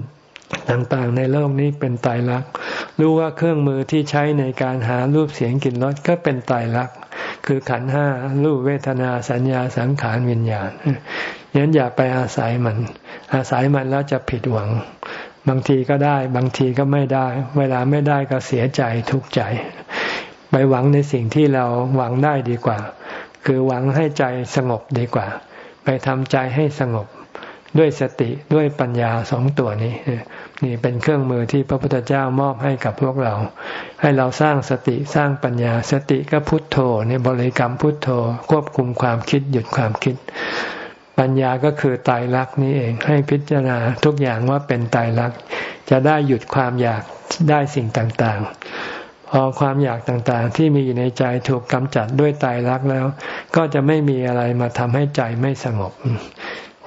ต่างๆ ในโลกนี้เป็นตายรักรู้ว่าเครื่องมือที่ใช้ในการหารูปเสียงกลิ่นรสก็เป็นตายรักคือขันห้ารูปเวทนาสัญญาสังขารวิญญาณยันอย่าไปอาศัยมัน อาศัยมันแล้วจะผิดหวัง บางทีก็ได้ บางทีก็ไม่ได้ เวลาไม่ได้ก็เสียใจทุกข์ใจ ไปหวังในสิ่งที่เราหวังได้ดีกว่า คือหวังให้ใจสงบดีกว่า ไปทำใจให้สงบด้วยสติด้วยปัญญาสองตัวนี้ นี่เป็นเครื่องมือที่พระพุทธเจ้ามอบให้กับพวกเรา ให้เราสร้างสติสร้างปัญญาสติก็พุทโธในบริกรรมพุทโธ ควบคุมความคิดหยุดความคิด ปัญญาก็คือตายรักนี้เองให้พิจารณาทุกอย่างว่าเป็นตายรัก จะได้หยุดความอยากได้สิ่งต่างๆ พอความอยากต่างๆ ที่มีอยู่ในใจถูกกำจัดด้วยตายรักแล้ว ก็จะไม่มีอะไรมาทำให้ใจไม่สงบ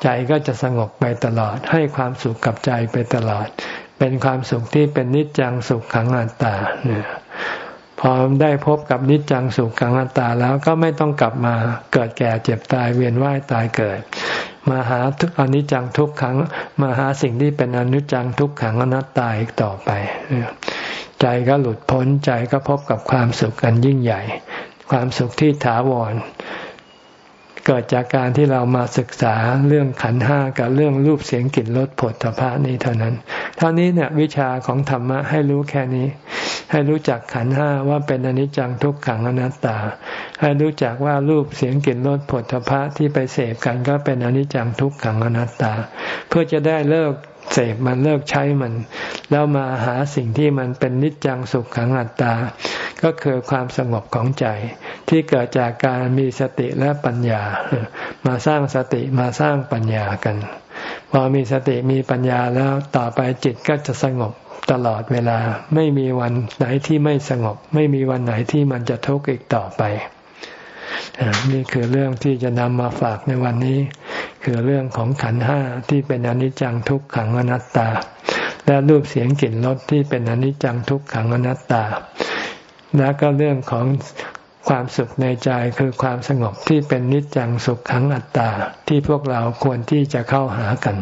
ใจก็จะสงบไปตลอด ให้ความสุขกับใจไปตลอด เป็นความสุขที่เป็นนิจจังสุขขังอัตตาเนี่ย พอได้พบกับนิจจังสุขขังอัตตาแล้วก็ไม่ต้องกลับมาเกิดแก่เจ็บตายเวียนว่ายตายเกิด มาหาทุกอนิจจังทุกขังมาหาสิ่งที่เป็นอนิจจังทุกขังอนัตตาอีกต่อไป ใจก็หลุดพ้นใจก็พบกับความสุขกันยิ่งใหญ่ ความสุขที่ถาวร เกิดจากการที่เรามาศึกษาเรื่องขันห้ากับเรื่องรูปเสียงกลิ่นรสผลถภะนี้เท่านั้น เท่านี้เนี่ยวิชาของธรรมะให้รู้แค่นี้ ให้รู้จักขันห้าว่าเป็นอนิจจังทุกขังอนัตตา ให้รู้จักว่ารูปเสียงกลิ่นรสผลถภะที่ไปเสพกันก็เป็นอนิจจังทุกขังอนัตตา เพื่อจะได้เลิก เสพมันเลิกใช้มัน แล้วมาหาสิ่งที่มันเป็นนิจจังสุขขังอัตตา ก็คือความสงบของใจ ที่เกิดจากการมีสติและปัญญา มาสร้างสติมาสร้างปัญญากัน พอมีสติมีปัญญาแล้วต่อไปจิตก็จะสงบตลอดเวลา ไม่มีวันไหนที่ไม่สงบ ไม่มีวันไหนที่มันจะทุกข์อีกต่อไป นี่คือเรื่องที่จะนำมาฝากในวันนี้ คือเรื่องของขันห้าที่เป็นอนิจจังทุกขังอนัตตา และรูปเสียงกลิ่นรสที่เป็นอนิจจังทุกขังอนัตตา และก็เรื่องของความสุขในใจคือความสงบที่เป็นนิจจังสุขขังอัตตา ที่พวกเราควรที่จะเข้าหากัน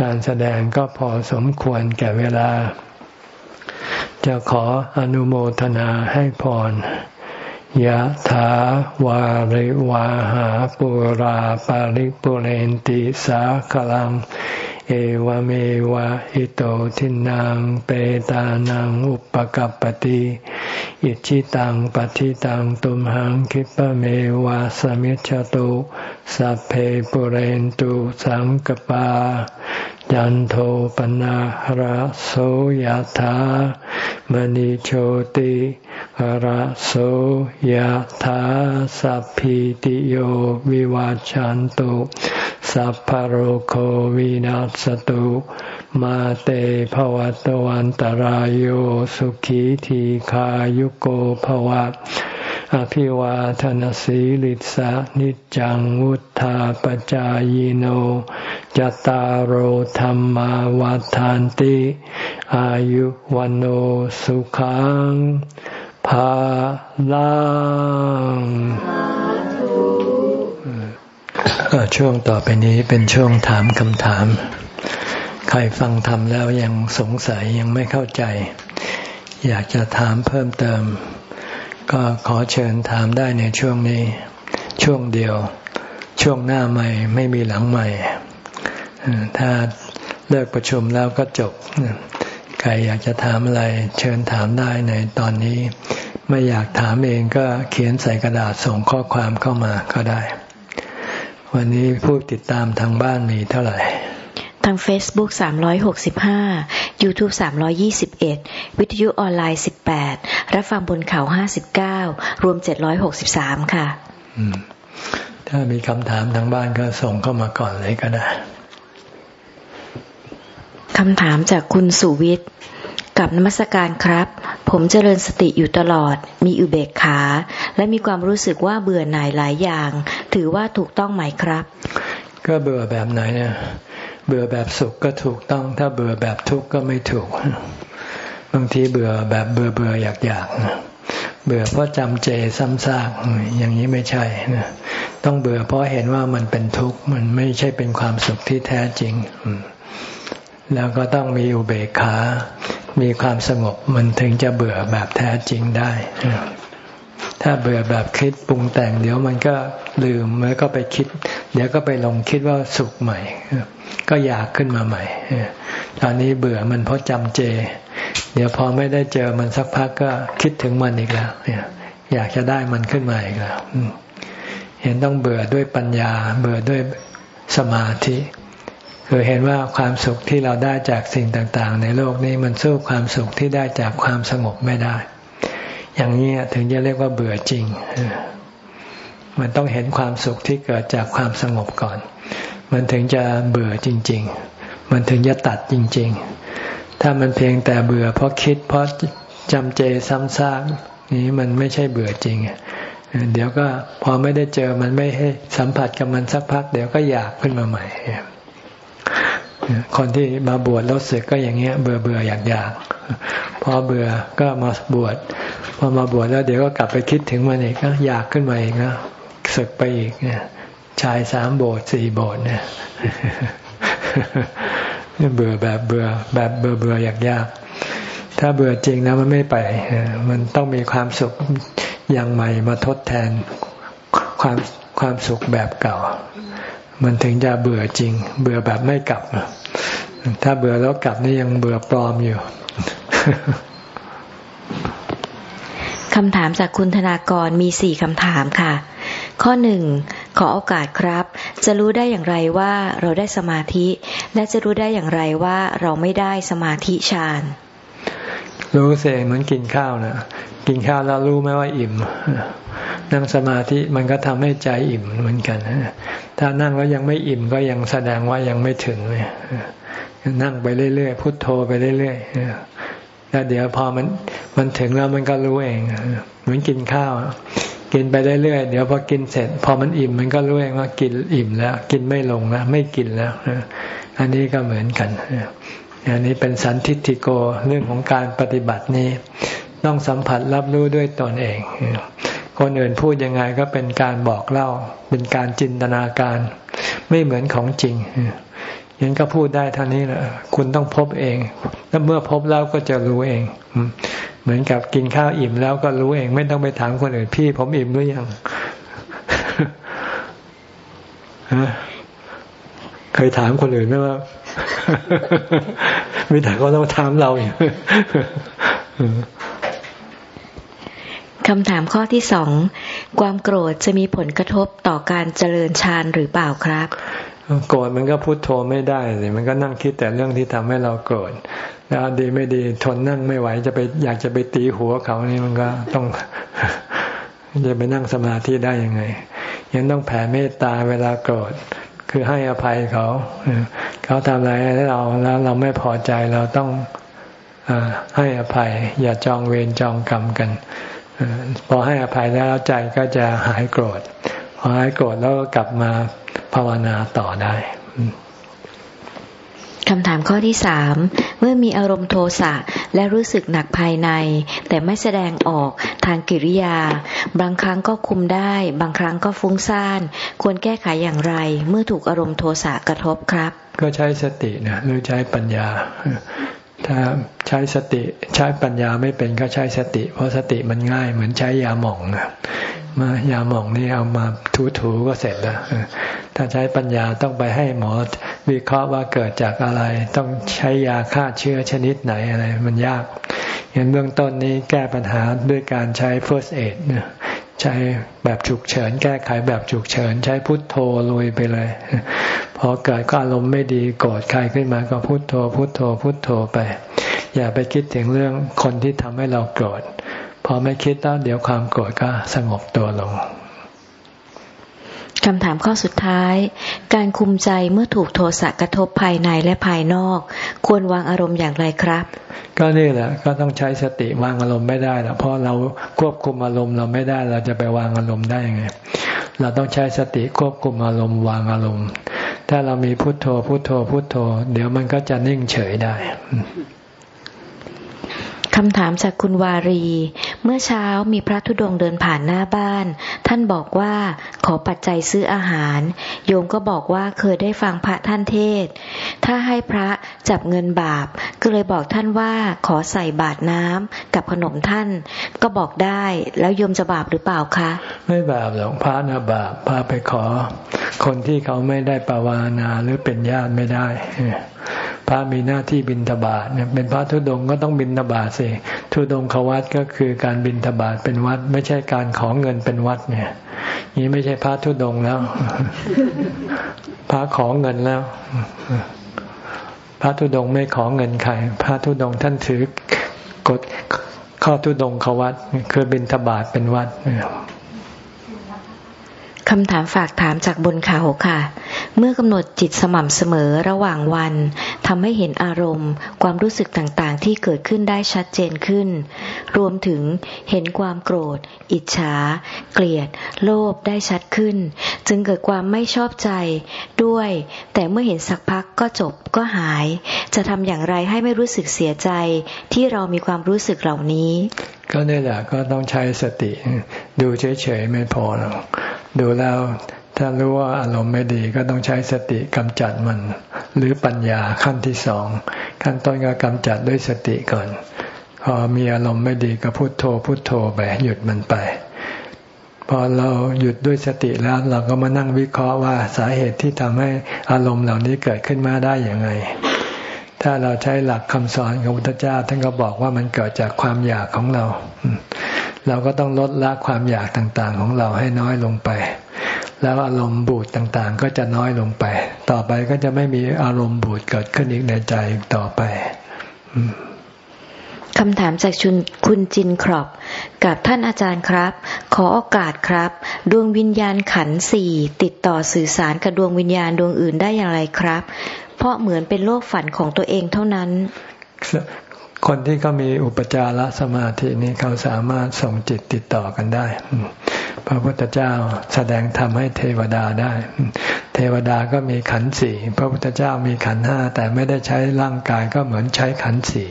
การแสดงก็พอสมควรแก่เวลา จะขออนุโมทนาให้พร ยะถาวาริวาหาปุราปาริปุเรนติสากลัง เอวเมวะอิโตทินังเปตานังอุปกัรปติอิชิตังปฏิตังตุมหังคิปะเมวะสมิจฉตุสัพเพปุเรนตุสังกปายันโทปนะระโสยธามณิโชติระโสยธาสัพพิติโยวิวาจันตุ สัพพโรโควินัสตุ มาเตภวัตวันตารโยสุขีทีขายุโกภวะ อภิวาทนสีลิสานิจังวุธาปจายโนจตารโหธรรมวาทานติ อายุวันโอสุขังภาลัง ช่วงต่อไปนี้เป็นช่วงถามคำถาม ใครฟังทำแล้วยังสงสัยยังไม่เข้าใจ อยากจะถามเพิ่มเติม ก็ขอเชิญถามได้ในช่วงนี้ ช่วงเดียว ช่วงหน้าใหม่ไม่มีหลังใหม่ ถ้าเลิกประชุมแล้วก็จบ ใครอยากจะถามอะไร เชิญถามได้ในตอนนี้ ไม่อยากถามเองก็เขียนใส่กระดาษส่งข้อความเข้ามาก็ได้ วันนี้ผู้ติดตามทางบ้านมีเท่าไหร่ ทาง Facebook 365 YouTube 321 วิทยุออนไลน์ 18 รับฟังบนเขา 59 รวม 763 ค่ะ ถ้ามีคำถามทางบ้านก็ส่งเข้ามาก่อนเลยก็ได้ คำถามจากคุณสุวิทย์ กับนมัสการครับ ผมเจริญสติอยู่ตลอด มีอุเบกขา และมีความรู้สึกว่าเบื่อหน่ายหลายอย่าง ถือว่าถูกต้องไหมครับ ก็เบื่อแบบไหนเนี่ยเบื่อแบบสุขก็ถูกต้อง ถ้าเบื่อแบบทุกข์ก็ไม่ถูก บางทีเบื่อแบบเบื่อเบื่ออยากอยากเบื่อเพราะจำเจซ้ำซากอย่างนี้ไม่ใช่นะต้องเบื่อเพราะเห็นว่ามันเป็นทุกข์มันไม่ใช่เป็นความสุขที่แท้จริง อื แล้วก็ต้องมีอุเบกขา มีความสงบมันถึงจะเบื่อแบบแท้จริงได้ ถ้าเบื่อแบบคิดปรุงแต่ง เดี๋ยวมันก็ลืมแล้วก็ไปคิด เดี๋ยวก็ไปลงคิดว่าสุขใหม่ ก็อยากขึ้นมาใหม่ ตอนนี้เบื่อมันเพราะจำเจ เดี๋ยวพอไม่ได้เจอมันสักพักก็คิดถึงมันอีกแล้วอยากจะได้มันขึ้นมาอีกแล้วเห็นต้องเบื่อด้วยปัญญา เบื่อด้วยสมาธิ คือเห็นว่าความสุขที่เราได้จากสิ่งต่างๆ ในโลกนี้มันสู้ความสุขที่ได้จากความสงบไม่ได้ อย่างนี้ถึงจะเรียกว่าเบื่อจริง มันต้องเห็นความสุขที่เกิดจากความสงบก่อน มันถึงจะเบื่อจริง ๆ มันถึงจะตัดจริง ๆ ถ้ามันเพียงแต่เบื่อเพราะคิดเพราะจำเจซ้ำซากนี้มันไม่ใช่เบื่อจริงเดี๋ยวก็พอไม่ได้เจอมันไม่ให้สัมผัสกับมันสักพัก เดี๋ยวก็อยากขึ้นมาใหม่ คนที่มาบวชแล้วสึกก็อย่างเงี้ย เบื่อเบื่ออยากอยากพอเบื่อก็มาบวชพอมาบวชแล้วเดี๋ยวก็กลับไปคิดถึงมันอีกก็อยากขึ้นมาอีกนะสึกไปอีกเนี่ยชายสามโบสถ์สี่โบสถ์เนี่ยเบื่อแบบเบื่อแบบเบื่อเบื่ออยากยากถ้าเบื่อจริงนะมันไม่ไปมันต้องมีความสุขอย่างใหม่มาทดแทนความความสุขแบบเก่า มันถึงจะเบื่อจริง เบื่อแบบไม่กลับ ถ้าเบื่อแล้วกลับนี่ยังเบื่อปลอมอยู่คำถามจากคุณธนากรมีสี่คำถามค่ะ ข้อหนึ่งขอโอกาสครับ จะรู้ได้อย่างไรว่าเราได้สมาธิ และจะรู้ได้อย่างไรว่าเราไม่ได้สมาธิฌานรู้เสงเหมือนกินข้าวนะกินข้าวแล้วรู้ไหมว่าอิ่ม นั่งสมาธิมันก็ทำให้ใจอิ่มเหมือนกันถ้านั่งแล้วยังไม่อิ่มก็ยังแสดงว่ายังไม่ถึงเลยนั่งไปเรื่อยๆพุโทโธไปเรื่อยๆแล้วเดี๋ยวพอมันมันถึงแล้วมันก็รู้เองเหมือนกินข้าวกินไปเรื่อยๆเดี๋ยวพอกินเสร็จ พอมันอิ่มมันก็รู้เองว่ากินอิ่มแล้ว กินไม่ลงแล้วไม่กินแล้วอันนี้ก็เหมือนกันอันนี้เป็นสันทิฏฐิโกเรื่องของการปฏิบัตินี้ ต้องสัมผัสรับรู้ด้วยตนเอง คนอื่นพูดยังไงก็เป็นการบอกเล่า เป็นการจินตนาการ ไม่เหมือนของจริงยังก็พูดได้ท่านี้แหละคุณต้องพบเองแล้วเมื่อพบแล้วก็จะรู้เอง เหมือนกับกินข้าวอิ่มแล้วก็รู้เอง ไม่ต้องไปถามคนอื่นพี่ ผมอิ่มหรือยังเคยถามคนอื่นไหมว่ามีแต่เขาต้องถามเราอย่าง คำถามข้อที่สองความโกรธจะมีผลกระทบต่อการเจริญฌานหรือเปล่าครับ โกรธมันก็พูดโทไม่ได้เลยมันก็นั่งคิดแต่เรื่องที่ทำให้เราโกรธแล้วดีไม่ดีทนนั่งไม่ไหวจะไปอยากจะไปตีหัวเขานี่มันก็ต้องจะไปนั่งสมาธิได้ยังไงยังต้องแผ่เมตตาเวลาโกรธคือให้อภัยเขา เขาทำอะไรให้เราแล้วเราไม่พอใจเราต้องอให้อภัย อย่าจองเวรจองกรรมกัน พอให้อภัยแล้วใจก็จะหายโกรธพอหายโกรธแล้วก็กลับมาภาวนาต่อได้คำถามข้อที่สามเมื่อมีอารมณ์โทสะและรู้สึกหนักภายใน แต่ไม่แสดงออกทางกิริยา บางครั้งก็คุมได้ บางครั้งก็ฟุ้งซ่าน ควรแก้ไขอย่างไร เมื่อถูกอารมณ์โทสะกระทบครับ ก็ใช้สตินะหรือใช้ปัญญา ถ้าใช้สติใช้ปัญญาไม่เป็นก็ใช้สติ เพราะสติมันง่ายเหมือนใช้ยาหม่องนะมายาหม่องนี่เอามาถูๆก็เสร็จแล้วถ้าใช้ปัญญาต้องไปให้หมอวิเคราะห์ว่าเกิดจากอะไร ต้องใช้ยาฆ่าเชื้อชนิดไหนอะไร มันยากอย่างเบื้องต้นนี้แก้ปัญหาด้วยการใช้ first aid ใช้แบบฉุกเฉิน แก้ไขแบบฉุกเฉิน ใช้พุทโธลุยไปเลย พอเกิดก็อารมณ์ไม่ดีโกรธใครขึ้นมาก็พุทโธ พุทโธ พุทโธไป อย่าไปคิดถึงเรื่องคนที่ทำให้เราโกรธพอไม่คิดแล้วเดี๋ยวความโกรธก็สงบตัวลง คำถามข้อสุดท้าย การคุมใจเมื่อถูกโทสะกระทบภายในและภายนอก ควรวางอารมณ์อย่างไรครับ ก็นี่แหละก็ต้องใช้สติวางอารมณ์ไม่ได้แล้วเพราะเราควบคุมอารมณ์เราไม่ได้เราจะไปวางอารมณ์ได้ยังไงเราต้องใช้สติควบคุมอารมณ์วางอารมณ์ ถ้าเรามีพุโทโธพุโทโธพุโทโธ เดี๋ยวมันก็จะนิ่งเฉยได้คำถามจากคุณวารี เมื่อเช้ามีพระธุดงเดินผ่านหน้าบ้าน ท่านบอกว่าขอปัจจัยซื้ออาหาร โยมก็บอกว่าเคยได้ฟังพระท่านเทศ ถ้าให้พระจับเงินบาป ก็เลยบอกท่านว่าขอใส่บาตรน้ำกับขนมท่าน ก็บอกได้แล้วโยมจะบาปหรือเปล่าคะ ไม่บาปหรอกพระนะบาปพระไปขอ คนที่เขาไม่ได้ปวานาหรือเป็นญาติไม่ได้ พระมีหน้าที่บินทบาทเนี่ยเป็นพระธุดงก็ต้องบินทบาทสิธุดงขวัตก็คือการบินทบาทเป็นวัด ไม่ใช่การขอเงินเป็นวัดเนี่ยนี้ไม่ใช่พระธุดงแล้ว พระขอเงินแล้ว พระธุดงไม่ขอเงินใครพระธุดงท่านถือกฎข้อธุดงขวัตคือบินทบาทเป็นวัด คำถามฝากถามจากบนเขาค่ะ เมื่อกำหนดจิตสม่ำเสมอระหว่างวันทำให้เห็นอารมณ์ ความรู้สึกต่างๆ ที่เกิดขึ้นได้ชัดเจนขึ้น รวมถึงเห็นความโกรธ อิจฉา เกลียด โลภได้ชัดขึ้น จึงเกิดความไม่ชอบใจด้วย แต่เมื่อเห็นสักพักก็จบก็หาย จะทำอย่างไรให้ไม่รู้สึกเสียใจ ที่เรามีความรู้สึกเหล่านี้ ก็นี่แหละก็ต้องใช้สติ ดูเฉยๆไม่พอหรอก ดูแล้วถ้ารู้ว่าอารมณ์ไม่ดีก็ต้องใช้สติกำจัดมัน หรือปัญญาขั้นที่สอง ขั้นต้นก็กำจัดด้วยสติก่อน พอมีอารมณ์ไม่ดีก็พุโทโธพุโทโธไปหยุดมันไป พอเราหยุดด้วยสติแล้วเราก็มานั่งวิเคราะห์ว่าสาเหตุที่ทำให้อารมณ์เหล่านี้เกิดขึ้นมาได้อย่างไงถ้าเราใช้หลักคำสอนของพุทธเจ้าท่านก็บอกว่ามันเกิดจากความอยากของเรา เราก็ต้องลดละความอยากต่างๆ ของเราให้น้อยลงไป แล้วอารมณ์บูดต่างๆ ก็จะน้อยลงไป ต่อไปก็จะไม่มีอารมณ์บูดเกิดขึ้นอีกในใจต่อไปคำถามจากชุนคุณจินครอบ กับท่านอาจารย์ครับ ขอโอกาสครับ ดวงวิญญาณขันสี่ติดต่อสื่อสารกับดวงวิญญาณดวงอื่นได้อย่างไรครับ เพราะเหมือนเป็นโลกฝันของตัวเองเท่านั้น คนที่เขามีอุปจารสมาธินี้เขาสามารถส่งจิตติดต่อกันได้ พระพุทธเจ้าแสดงธรรมให้เทวดาได้ เทวดาก็มีขันสี่พระพุทธเจ้ามีขันห้าแต่ไม่ได้ใช้ร่างกายก็เหมือนใช้ขันสี่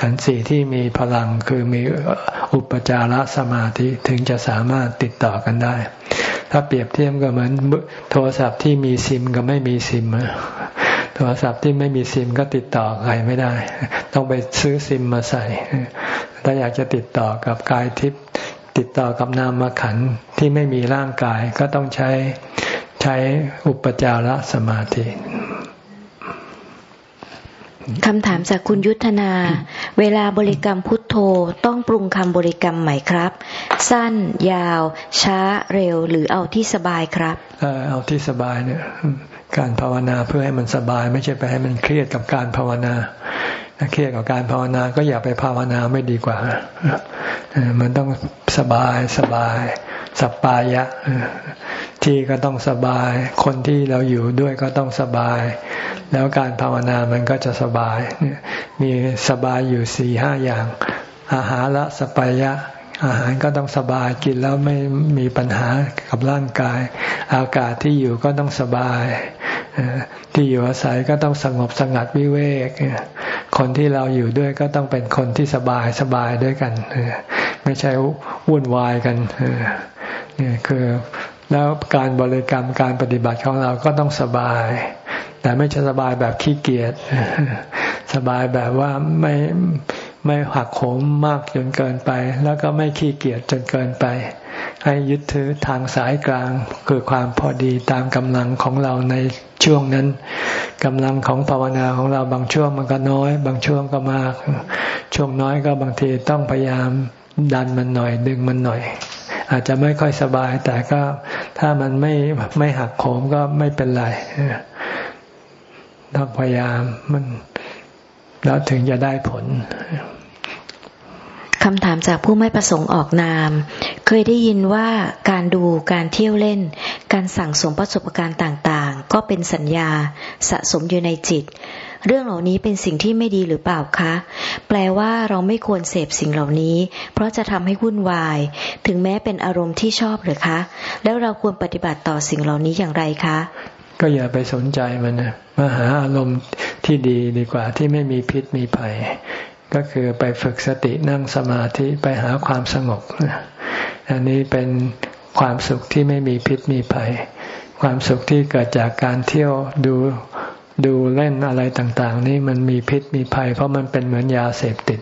ขันสี่ที่มีพลังคือมีอุปจารสมาธิถึงจะสามารถติดต่อกันได้ ถ้าเปรียบเทียบก็เหมือนโทรศัพท์ที่มีซิมกับไม่มีซิม โทรศัพท์ที่ไม่มีซิมก็ติดต่อใครไม่ได้ ต้องไปซื้อซิมมาใส่ ถ้าอยากจะติดต่อกับกายทิพย์ติดต่อกับนามขันที่ไม่มีร่างกายก็ต้องใช้ใช้อุปจารสมาธิคำถามจากคุณยุทธนา เวลาบริกรรมพุทโธต้องปรุงคำบริกรรมไหมครับ สั้น ยาว ช้า เร็ว หรือเอาที่สบายครับ เอาที่สบายเนี่ย การภาวนาเพื่อให้มันสบาย ไม่ใช่ไปให้มันเครียดกับการภาวนาถ้าเครียดกับการภาวนาก็อย่าไปภาวนาไม่ดีกว่า มันต้องสบายสบายสปายะ ที่ก็ต้องสบาย คนที่เราอยู่ด้วยก็ต้องสบาย แล้วการภาวนามันก็จะสบาย มีสบายอยู่สี่ห้าอย่าง อาหารละสปายะ อาหารก็ต้องสบายกินแล้วไม่มีปัญหากับร่างกาย อากาศที่อยู่ก็ต้องสบาย ที่อยู่อาศัยก็ต้องสงบสงัดวิเวก คนที่เราอยู่ด้วยก็ต้องเป็นคนที่สบายสบายด้วยกัน ไม่ใช่วุ่นวายกันนี่คือแล้วการบริกรรมการปฏิบัติของเราก็ต้องสบาย แต่ไม่ใช่สบายแบบขี้เกียจสบายแบบว่าไม่ ไม่หักโหมมากจนเกินไป แล้วก็ไม่ขี้เกียจจนเกินไป ให้ยึดถือทางสายกลางคือความพอดีตามกำลังของเราในช่วงนั้นกำลังของภาวนาของเราบางช่วงมันก็น้อย บางช่วงก็มาก ช่วงน้อยก็บางทีต้องพยายามดันมันหน่อยดึงมันหน่อย อาจจะไม่ค่อยสบาย แต่ก็ถ้ามันไม่ไม่หักโหมก็ไม่เป็นไรต้องพยายามมัน แล้วถึงจะได้ผลคำถามจากผู้ไม่ประสงค์ออกนาม เคยได้ยินว่าการดูการเที่ยวเล่น การสั่งสมประสบการณ์ต่างๆ ก็เป็นสัญญาสะสมอยู่ในจิต เรื่องเหล่านี้เป็นสิ่งที่ไม่ดีหรือเปล่าคะ แปลว่าเราไม่ควรเสพสิ่งเหล่านี้ เพราะจะทำให้วุ่นวาย ถึงแม้เป็นอารมณ์ที่ชอบหรือคะ แล้วเราควรปฏิบัติต่อสิ่งเหล่านี้อย่างไรคะ ก็อย่าไปสนใจมันนะมาหาอารมณ์ที่ดีดีกว่าที่ไม่มีพิษมีภัย ก็คือไปฝึกสตินั่งสมาธิไปหาความสงบอันนี้เป็นความสุขที่ไม่มีพิษมีภัย ความสุขที่เกิดจากการเที่ยวดูดูเล่นอะไรต่าง ๆ นี่มันมีพิษมีภัย เพราะมันเป็นเหมือนยาเสพติด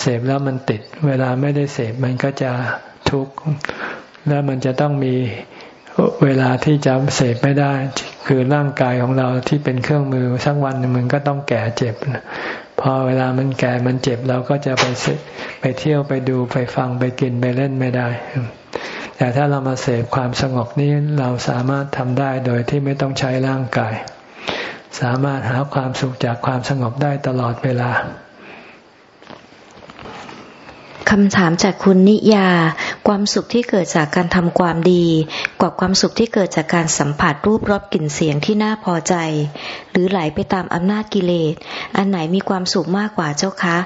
เสพแล้วมันติด เวลาไม่ได้เสพมันก็จะทุกข์แล้วมันจะต้องมีเวลาที่จะเสพไม่ได้ คือร่างกายของเราที่เป็นเครื่องมือสักวันมันก็ต้องแก่เจ็บพอเวลามันแก่มันเจ็บเราก็จะไปไปเที่ยวไปดูไปฟังไปกินไปเล่นไม่ได้ แต่ถ้าเรามาเสพความสงบนี้เราสามารถทำได้โดยที่ไม่ต้องใช้ร่างกาย สามารถหาความสุขจากความสงบได้ตลอดเวลา คำถามจากคุณนิยา ความสุขที่เกิดจากการทำความดี กว่าความสุขที่เกิดจากการสัมผัสรูปรสกลิ่นเสียงที่น่าพอใจ หรือไหลไปตามอำนาจกิเลส อันไหนมีความสุขมากกว่าเจ้าคะ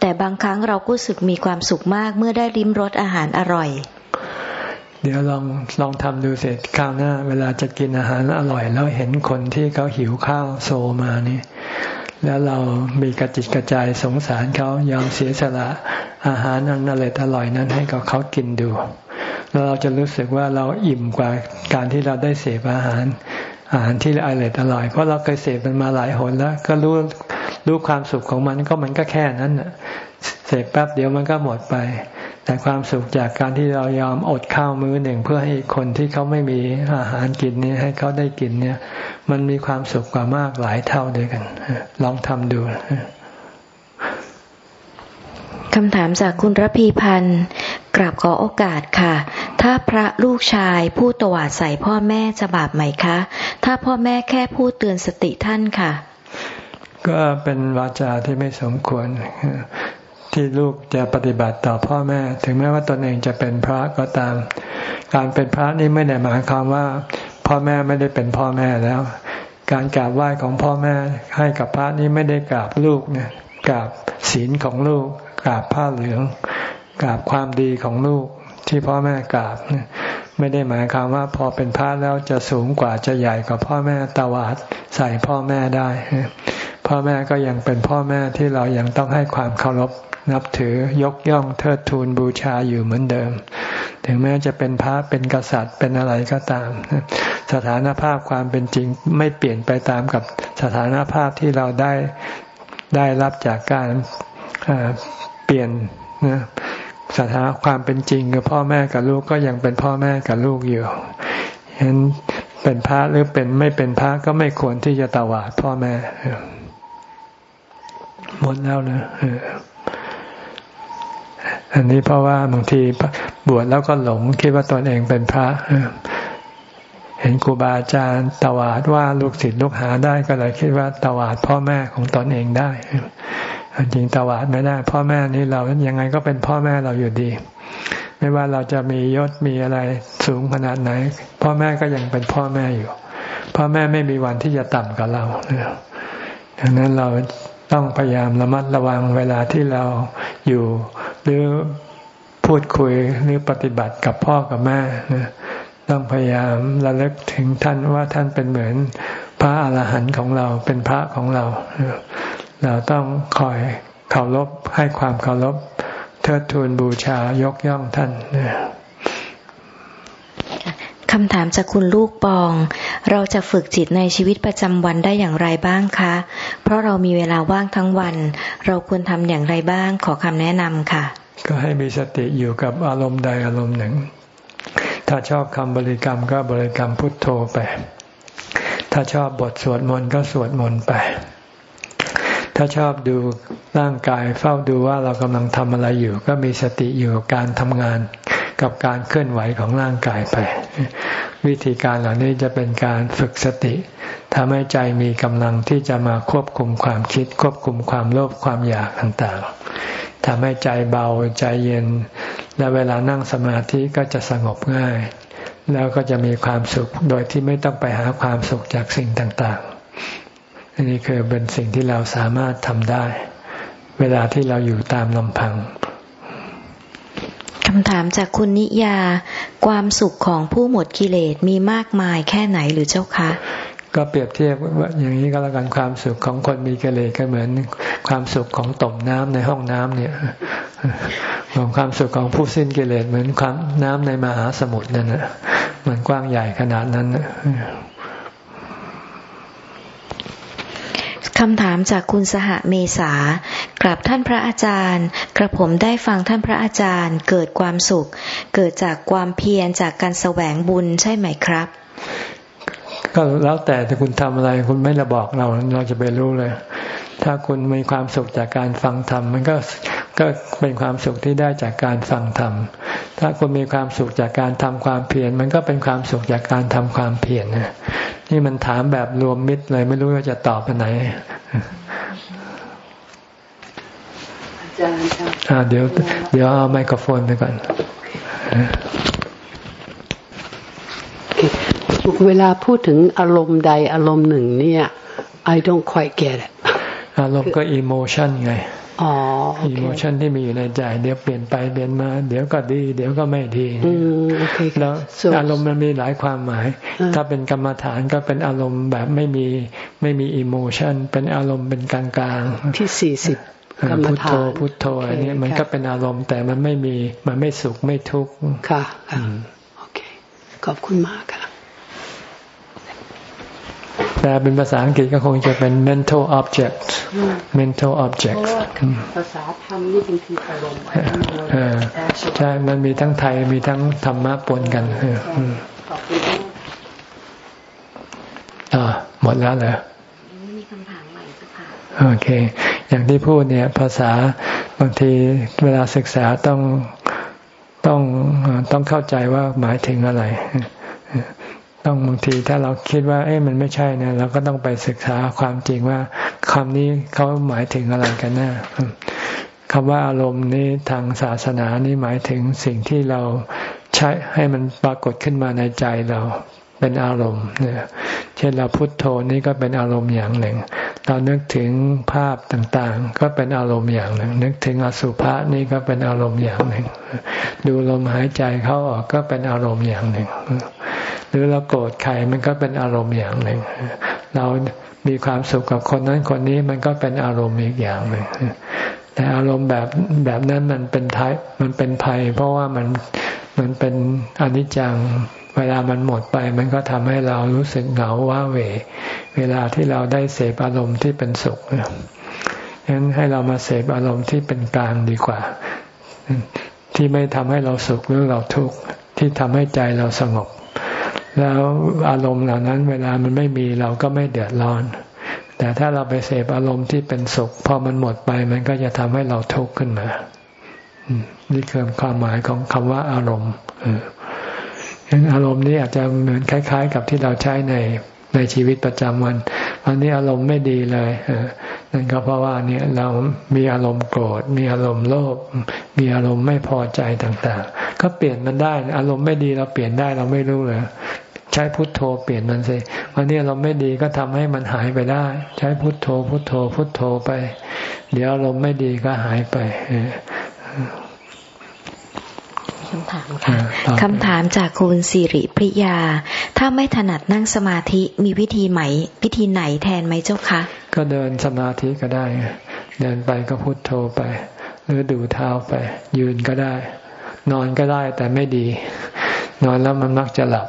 แต่บางครั้งเราก็รู้สึกมีความสุขมากเมื่อได้ลิ้มรสอาหารอร่อย เดี๋ยวลองลองทำดูเสร็จข้าวหน้า เวลาจะกินอาหารอร่อย แล้วเห็นคนที่เขาหิวข้าวโซมานี่ แล้วเรามีกระจิตกระใจสงสารเขายอมเสียสละอาหารอันอร่อยอร่อยนั้นให้กับเขากินดูแล้วเราจะรู้สึกว่าเราอิ่มกว่าการที่เราได้เสพอาหาร อาหารที่อร่อยอร่อย เพราะเราเคยเสพมันมาหลายหนแล้ว ก็รู้รู้ความสุขของมันก็มันก็แค่นั้นเสพแป๊บเดียวมันก็หมดไป แต่ความสุขจากการที่เรายอมอดข้าวมื้อหนึ่ง เพื่อให้คนที่เขาไม่มีอาหารกินนี้ให้เขาได้กินเนี่ย มันมีความสุขกว่ามากหลายเท่าด้วยกัน ลองทำดูคำถามจากคุณรพีพันธ์กราบขอโอกาสค่ะ ถ้าพระลูกชายพูดตวาดใส่พ่อแม่จะบาปไหมคะ ถ้าพ่อแม่แค่พูดเตือนสติท่านค่ะ ก็เป็นวาจาที่ไม่สมควร ที่ลูกจะปฏิบัติต่อพ่อแม่ ถึงแม้ว่าตนเองจะเป็นพระก็ตาม การเป็นพระนี่ไม่ได้หมายความว่า พ่อแม่ไม่ได้เป็นพ่อแม่แล้ว การกราบไหว้ของพ่อแม่ให้กับพระนี้ไม่ได้กราบลูกเนี่ยกราบศีลของลูกกราบผ้าเหลืองกราบความดีของลูกที่พ่อแม่กราบไม่ได้หมายความว่าพอเป็นพระแล้วจะสูงกว่าจะใหญ่กว่าพ่อแม่ตวาดใส่พ่อแม่ได้ พ่อแม่ก็ยังเป็นพ่อแม่ที่เรายังต้องให้ความเคารพ นับถือยกย่องเทิดทูนบูชาอยู่เหมือนเดิม ถึงแม้จะเป็นพระเป็นกษัตริย์เป็นอะไรก็ตาม สถานภาพความเป็นจริงไม่เปลี่ยนไปตามกับสถานภาพที่เราได้ได้รับจากการเปลี่ยนนะสถานความเป็นจริงกับพ่อแม่กับลูกก็ยังเป็นพ่อแม่กับลูกอยู่ฉะนั้นเป็นพระหรือเป็นไม่เป็นพระก็ไม่ควรที่จะตวาดพ่อแม่หมดแล้วนะ อันนี้เพราะว่าบางทีบวชแล้วก็หลงคิดว่าตนเองเป็นพระ เห็นครูบาอาจารย์ตวาดว่าลูกศิษย์ลูกหาได้ก็เลยคิดว่าตวาดพ่อแม่ของตนเองได้จริงตวาดไม่ได้ พ่อแม่นี่เรายังไงก็เป็นพ่อแม่เราอยู่ดี ไม่ว่าเราจะมียศมีอะไรสูงขนาดไหน พ่อแม่ก็ยังเป็นพ่อแม่อยู่ พ่อแม่ไม่มีวันที่จะต่ำกับเราดังนั้นเราต้องพยายามระมัดระวังเวลาที่เราอยู่ หรือพูดคุยหรือปฏิบัติกับพ่อกับแม่นะต้องพยายามระลึกถึงท่านว่าท่านเป็นเหมือนพระอาหารหันต์ของเราเป็นพระของเรา เราต้องคอยเคารพให้ความเคารพเทิดทูนบูชายกย่องท่าน คำถามจากคุณลูกปอง เราจะฝึกจิตในชีวิตประจำวันได้อย่างไรบ้างคะ เพราะเรามีเวลาว่างทั้งวัน เราควรทำอย่างไรบ้าง ขอคำแนะนำค่ะ ก็ให้มีสติอยู่กับอารมณ์ใดอารมณ์หนึ่ง ถ้าชอบคำบริกรรมก็บริกรรมพุทโธไป ถ้าชอบบทสวดมนต์ก็สวดมนต์ไป ถ้าชอบดูร่างกายเฝ้าดูว่าเรากำลังทำอะไรอยู่ ก็มีสติอยู่กับการทำงาน กับการเคลื่อนไหวของร่างกายไป วิธีการเหล่านี้จะเป็นการฝึกสติทำให้ใจมีกำลังที่จะมาควบคุมความคิด ควบคุมความโลภความอยากต่างๆทำให้ใจเบาใจเย็น และเวลานั่งสมาธิก็จะสงบง่าย แล้วก็จะมีความสุขโดยที่ไม่ต้องไปหาความสุขจากสิ่งต่างๆอันนี้คือเป็นสิ่งที่เราสามารถทำได้ เวลาที่เราอยู่ตามลำพัง คำถามจากคุณนิยา ความสุขของผู้หมดกิเลสมีมากมายแค่ไหนหรือเจ้าคะ ก็เปรียบเทียบว่าอย่างนี้ก็แล้วกันความสุขของคนมีกิเลสก็เหมือน ความสุขของต่มน้ำในห้องน้ำเนี่ยของความสุขของผู้สิ้นกิเลสเหมือนความน้ำในมหาสมุทรนั่นนะมันกว้างใหญ่ขนาดนั้นคำถามจากคุณสหเมษากราบท่านพระอาจารย์ กระผมได้ฟังท่านพระอาจารย์ เกิดความสุข เกิดจากความเพียรจากการแสวงบุญใช่ไหมครับ ก็แล้วแต่ถ้าคุณทำอะไรคุณไม่ระบอกเราเราจะไปรู้เลย ถ้าคุณมีความสุขจากการฟังธรรมมันก็ก็เป็นความสุขที่ได้จากการฟังธรรม ถ้าคุณมีความสุขจากการทำความเพียรมันก็เป็นความสุขจากการทำความเพียรนะ นี่มันถามแบบรวมมิตรเลย ไม่รู้ว่าจะตอบไปไหนอาจารย์ครับเดี๋ยว เดี๋ยวเอาไมโครโฟนไปก่อนเวลาพูดถึงอารมณ์ใดอารมณ์หนึ่งเนี่ย I don't quite get it อารมณ์ก็อิโมชันไงอิโมชันที่มีอยู่ในใจ เดี๋ยวเปลี่ยนไปเปลี่ยนมา เดี๋ยวก็ดี เดี๋ยวก็ไม่ดีแล้วอารมณ์มันมีหลายความหมาย ถ้าเป็นกรรมฐานก็เป็นอารมณ์แบบไม่มีไม่มีอิโมชันเป็นอารมณ์เป็นกลางกลางที่สี่สิบพุทโธพุทโธอันนี้มันก็เป็นอารมณ์แต่มันไม่มีมันไม่สุขไม่ทุกข์ค่ะโอเคขอบคุณมากค่ะแป ลเป็นภาษาอังกฤษก็คงจะเป็น mental object mental object ภาษาธรรมนี่บางทีอารมณ์ใช่ มันมีทั้งไทยมีทั้งธรรมะปนกันอ่าหมดแล้วเหรอมีคำถามใหม่สักค่ะโอเค อย่างที่พูดเนี่ย ภาษาบางทีเวลาศึกษาต้องต้องต้องเข้าใจว่าหมายถึงอะไร ต้องบางทีถ้าเราคิดว่า เอ๊ะมันไม่ใช่นะเราก็ต้องไปศึกษาความจริงว่าคำนี้เขาหมายถึงอะไรกันนะคำว่าอารมณ์นี้ทางศาสนานี้หมายถึงสิ่งที่เราใช้ให้มันปรากฏขึ้นมาในใจเรา เป็นอารมณ์เช่นเราพุโทโธนี่ก็เป็นอารมณ์อย่างหนึ่ง เรานึกถึงภาพต่างๆ ก็เป็นอารมณ์อย่างหนึ่ง นึกถึงอสุภะนี่ก็เป็นอารมณ์อย่างหนึ่ง ดูลมหายใจเข้าออกก็เป็นอารมณ์อย่างหนึ่ง หรือเราโกรธใครมันก็เป็นอารมณ์อย่างหนึ่ง เรามีความสุขกับคนนั้นคนนี้มันก็เป็นอารมณ์อีกอย่างหนึ่งแต่อารมณ์แบบแบบนั้นมันเป็นท้ายมันเป็นภัย เพราะว่ามันมันเป็นอนิจจัง เวลามันหมดไปมันก็ทำให้เรารู้สึกเหงาว้าเหวเวลาที่เราได้เสพอารมณ์ที่เป็นสุขฉะนั้นให้เรามาเสพอารมณ์ที่เป็นกลางดีกว่า ที่ไม่ทำให้เราสุขหรือเราทุกข์ที่ทำให้ใจเราสงบ แล้วอารมณ์เหล่านั้น เวลามันไม่มีเราก็ไม่เดือดร้อน แต่ถ้าเราไปเสพอารมณ์ที่เป็นสุขพอมันหมดไปมันก็จะทำให้เราทุกข์ขึ้นมานี่คือความหมายของคำว่าอารมณ์ อารมณ์นี้อาจจะเหมือนคล้าย ๆ กับที่เราใช้ในในชีวิตประจำวันวันนี้อารมณ์ไม่ดีเลยนั่นก็เพราะว่าเนี่ยเรามีอารมณ์โกรธ มีอารมณ์โลภ มีอารมณ์ไม่พอใจต่างๆ ก็เปลี่ยนมันได้ อารมณ์ไม่ดีเราเปลี่ยนได้เราไม่รู้เลยใช้พุทโธเปลี่ยนมันสิวันนี้เราไม่ดีก็ทำให้มันหายไปได้ ใช้พุทโธ พุทโธ พุทโธไป เดี๋ยวอารมณ์ไม่ดีก็หายไป คำถามค่ะคำถามจากคุณสิริพริยา ถ้าไม่ถนัดนั่งสมาธิมีวิธีไหม วิธีไหนแทนไหมเจ้าคะ ก็เดินสมาธิก็ได้ เดินไปก็พุทโธไป หรือดูเท้าไป ยืนก็ได้ นอนก็ได้แต่ไม่ดี นอนแล้วมันมักจะหลับ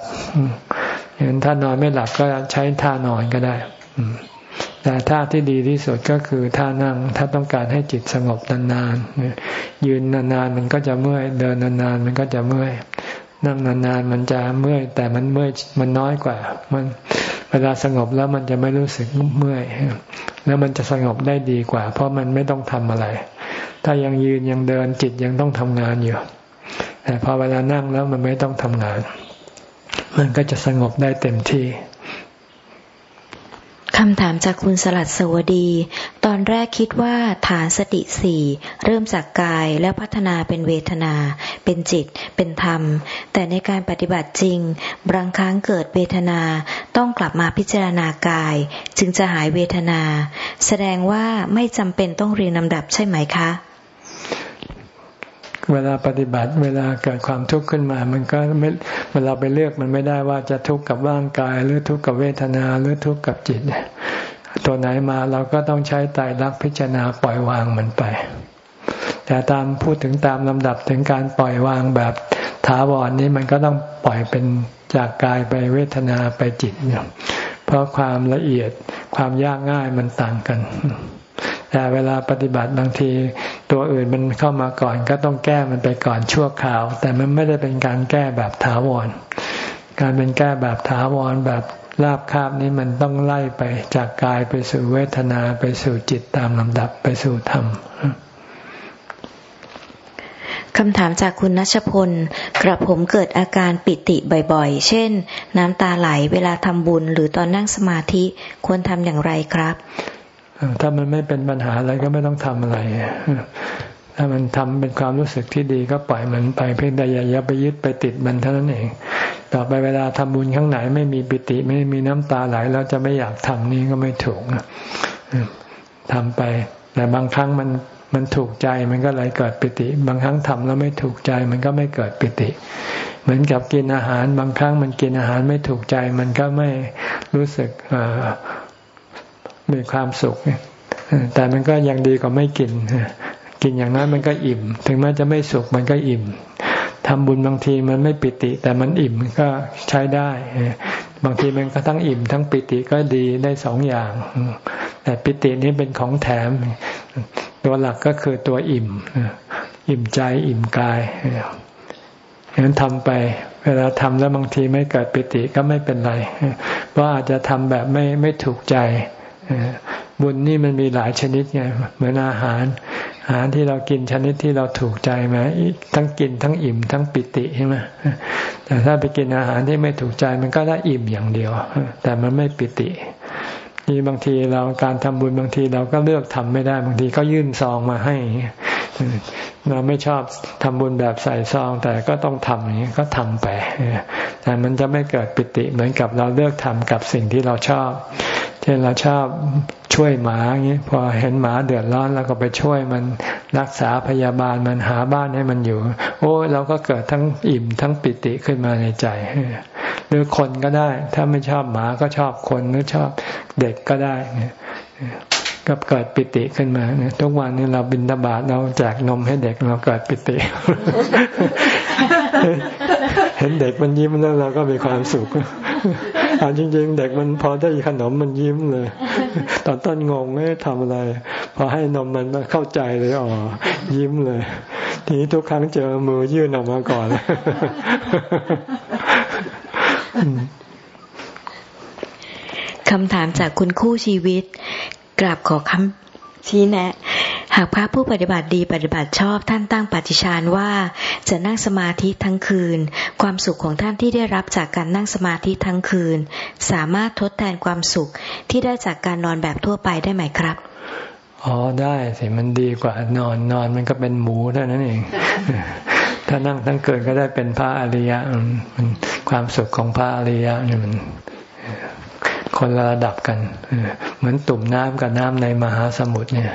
เห็นถ้านอนไม่หลับก็ใช้ท่านอนก็ได้ แต่ท่าที่ดีที่สุดก็คือท่านั่ง ถ้าต้องการให้จิตสงบนานๆ ยืนนานๆมันก็จะเมื่อย เดินนานๆมันก็จะเมื่อย นั่งนานๆมันจะเมื่อย แต่มันเมื่อยมันน้อยกว่า มันเวลาสงบแล้วมันจะไม่รู้สึกเมื่อย แล้วมันจะสงบได้ดีกว่า เพราะมันไม่ต้องทำอะไร ถ้ายังยืนยังเดินจิตยังต้องทำงานอยู่แต่พอเวลานั่งแล้วมันไม่ต้องทำงาน มันก็จะสงบได้เต็มที่ คำถามจากคุณสลัดสวดี ตอนแรกคิดว่าฐานสติสี่เริ่มจากกายแล้วพัฒนาเป็นเวทนา เป็นจิต เป็นธรรม แต่ในการปฏิบัติจริง บางครั้งเกิดเวทนา ต้องกลับมาพิจารณากาย จึงจะหายเวทนา แสดงว่าไม่จำเป็นต้องเรียงลำดับใช่ไหมคะ เวลาปฏิบัติเวลาเกิดความทุกข์ขึ้นมา มันก็ไม่เวลาไปเลือกมันไม่ได้ว่าจะทุกข์กับร่างกาย หรือทุกข์กับเวทนาหรือทุกข์กับจิต ตัวไหนมาเราก็ต้องใช้ไตรลักษณ์พิจารณาปล่อยวางมันไป แต่ตามพูดถึงตามลำดับถึงการปล่อยวางแบบถาวรนี้มันก็ต้องปล่อยเป็นจากกายไปเวทนาไปจิตเนี่ยเพราะความละเอียดความยากง่ายมันต่างกัน แต่เวลาปฏิบัติบางทีตัวอื่นมันเข้ามาก่อน ก็ต้องแก้มันไปก่อนชั่วคราว แต่มันไม่ได้เป็นการแก้แบบถาวร การเป็นแก้แบบถาวรแบบลาบคาบนี้มันต้องไล่ไปจากกายไปสู่เวทนาไปสู่จิตตามลำดับไปสู่ธรรมคำถามจากคุณนัชพล กระผมเกิดอาการปิติบ่อยๆ เช่น น้ำตาไหลเวลาทำบุญหรือตอนนั่งสมาธิควรทำอย่างไรครับ ถ้ามันไม่เป็นปัญหาอะไรก็ไม่ต้องทำอะไร ถ้ามันทำเป็นความรู้สึกที่ดีก็ปล่อยมันไปเพียงแต่อย่าไปยึดไปติดมันเท่านั้นเอง ต่อไปเวลาทำบุญข้างไหน ไม่มีปิติไม่มีน้ำตาไหลแล้วจะไม่อยากทำนี่ก็ไม่ถูกทำไป แต่บางครั้งมันมันถูกใจมันก็เลยเกิดปิติ บางครั้งทำแล้วไม่ถูกใจมันก็ไม่เกิดปิติ เหมือนกับกินอาหาร บางครั้งมันกินอาหารไม่ถูกใจ มันก็ไม่รู้สึก มีความสุข แต่มันก็ยังดีกว่าไม่กิน กินอย่างนั้นมันก็อิ่ม ถึงแม้จะไม่สุขมันก็อิ่มทำบุญบางทีมันไม่ปิติ แต่มันอิ่มก็ใช้ได้ บางทีมันก็ทั้งอิ่ม ทั้งปิติก็ดีได้สองอย่าง แต่ปิตินี้เป็นของแถม ตัวหลักก็คือตัวอิ่ม อิ่มใจอิ่มกายฉะนั้นทำไป เวลาทำแล้วบางทีไม่เกิดปิติก็ไม่เป็นไร เพราะอาจจะทำแบบไม่ไม่ถูกใจ บุญนี่มันมีหลายชนิดไงเหมือนอาหาร อาหารที่เรากินชนิดที่เราถูกใจไหมทั้งกินทั้งอิ่ม ทั้งปิติใช่ไหมแต่ถ้าไปกินอาหารที่ไม่ถูกใจมันก็ได้อิ่มอย่างเดียว แต่มันไม่ปิตินี่บางทีเราการทำบุญบางทีเราก็เลือกทำไม่ได้บางทีก็ยื่นซองมาให้เราไม่ชอบทำบุญแบบใส่ซอง แต่ก็ต้องทำอย่างนี้ก็ทำไปแต่มันจะไม่เกิดปิติเหมือนกับเราเลือกทำกับสิ่งที่เราชอบ ช่นเราชอบช่วยหมาอย่างนี้พอเห็นหมาเดือดร้อนเราก็ไปช่วยมันรักษาพยาบาลมันหาบ้านให้มันอยู่ โอ้เราก็เกิดทั้งอิ่มทั้งปิติขึ้นมาในใจหรือคนก็ได้ ถ้าไม่ชอบหมาก็ชอบคนหรือชอบเด็กก็ได้ ก็เกิดปิติขึ้นมาเนี่ยทุกวันนี้เราบินตบาทเราแจกนมให้เด็กเราเกิดปิติ เห็นเด็กมันยิ้มแล้วเราก็มีความสุขอ่าจริงๆ เด็กมันพอได้ขนมมันยิ้มเลย ตอนต้นงงไม่ทำอะไร พอให้นมมันเข้าใจเลยอ๋อยิ้มเลย ทีนี้ทุกครั้งเจอมือยื่นออกมาก่อนคำถามจากคุณคู่ชีวิต กราบขอคำชี้แนะ หากพระผู้ปฏิบัติดีปฏิบัติชอบท่านตั้งปฏิชานว่า จะนั่งสมาธิทั้งคืน ความสุขของท่านที่ได้รับจากการนั่งสมาธิทั้งคืน สามารถทดแทนความสุขที่ได้จากการนอนแบบทั่วไปได้ไหมครับอ๋อได้สิมันดีกว่านอนนอนมันก็เป็นหมูเท่านั้นเอง ถ้านั่งทั้งเกินก็ได้เป็นพระอริยะความสุขของพระอริยะนี่มัน คนละระดับกัน เหมือนตุ่มน้ำกับน้ำในมหาสมุทรเนี่ย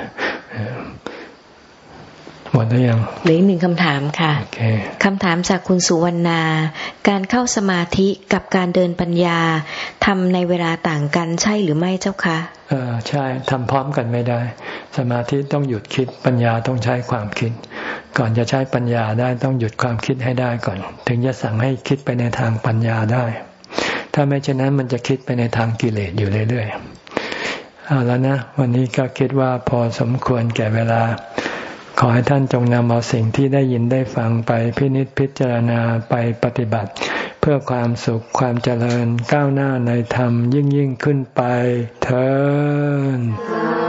หมดแล้วยังเหลืออีกหนึ่งคำถามค่ะ okay. คำถามจากคุณสุวรรณา การเข้าสมาธิกับการเดินปัญญาทำในเวลาต่างกันใช่หรือไม่เจ้าคะเออใช่ทำพร้อมกันไม่ได้ สมาธิต้องหยุดคิดปัญญาต้องใช้ความคิด ก่อนจะใช้ปัญญาได้ต้องหยุดความคิดให้ได้ก่อน ถึงจะสั่งให้คิดไปในทางปัญญาได้ ถ้าไม่เช่นนั้นมันจะคิดไปในทางกิเลสอยู่เรื่อยๆเอาแล้วนะ วันนี้ก็คิดว่าพอสมควรแก่เวลา ขอให้ท่านจงนำเอาสิ่งที่ได้ยินได้ฟังไปพินิจพิจารณาไปปฏิบัติ เพื่อความสุขความเจริญก้าวหน้าในธรรมยิ่งยิ่งขึ้นไปเถิด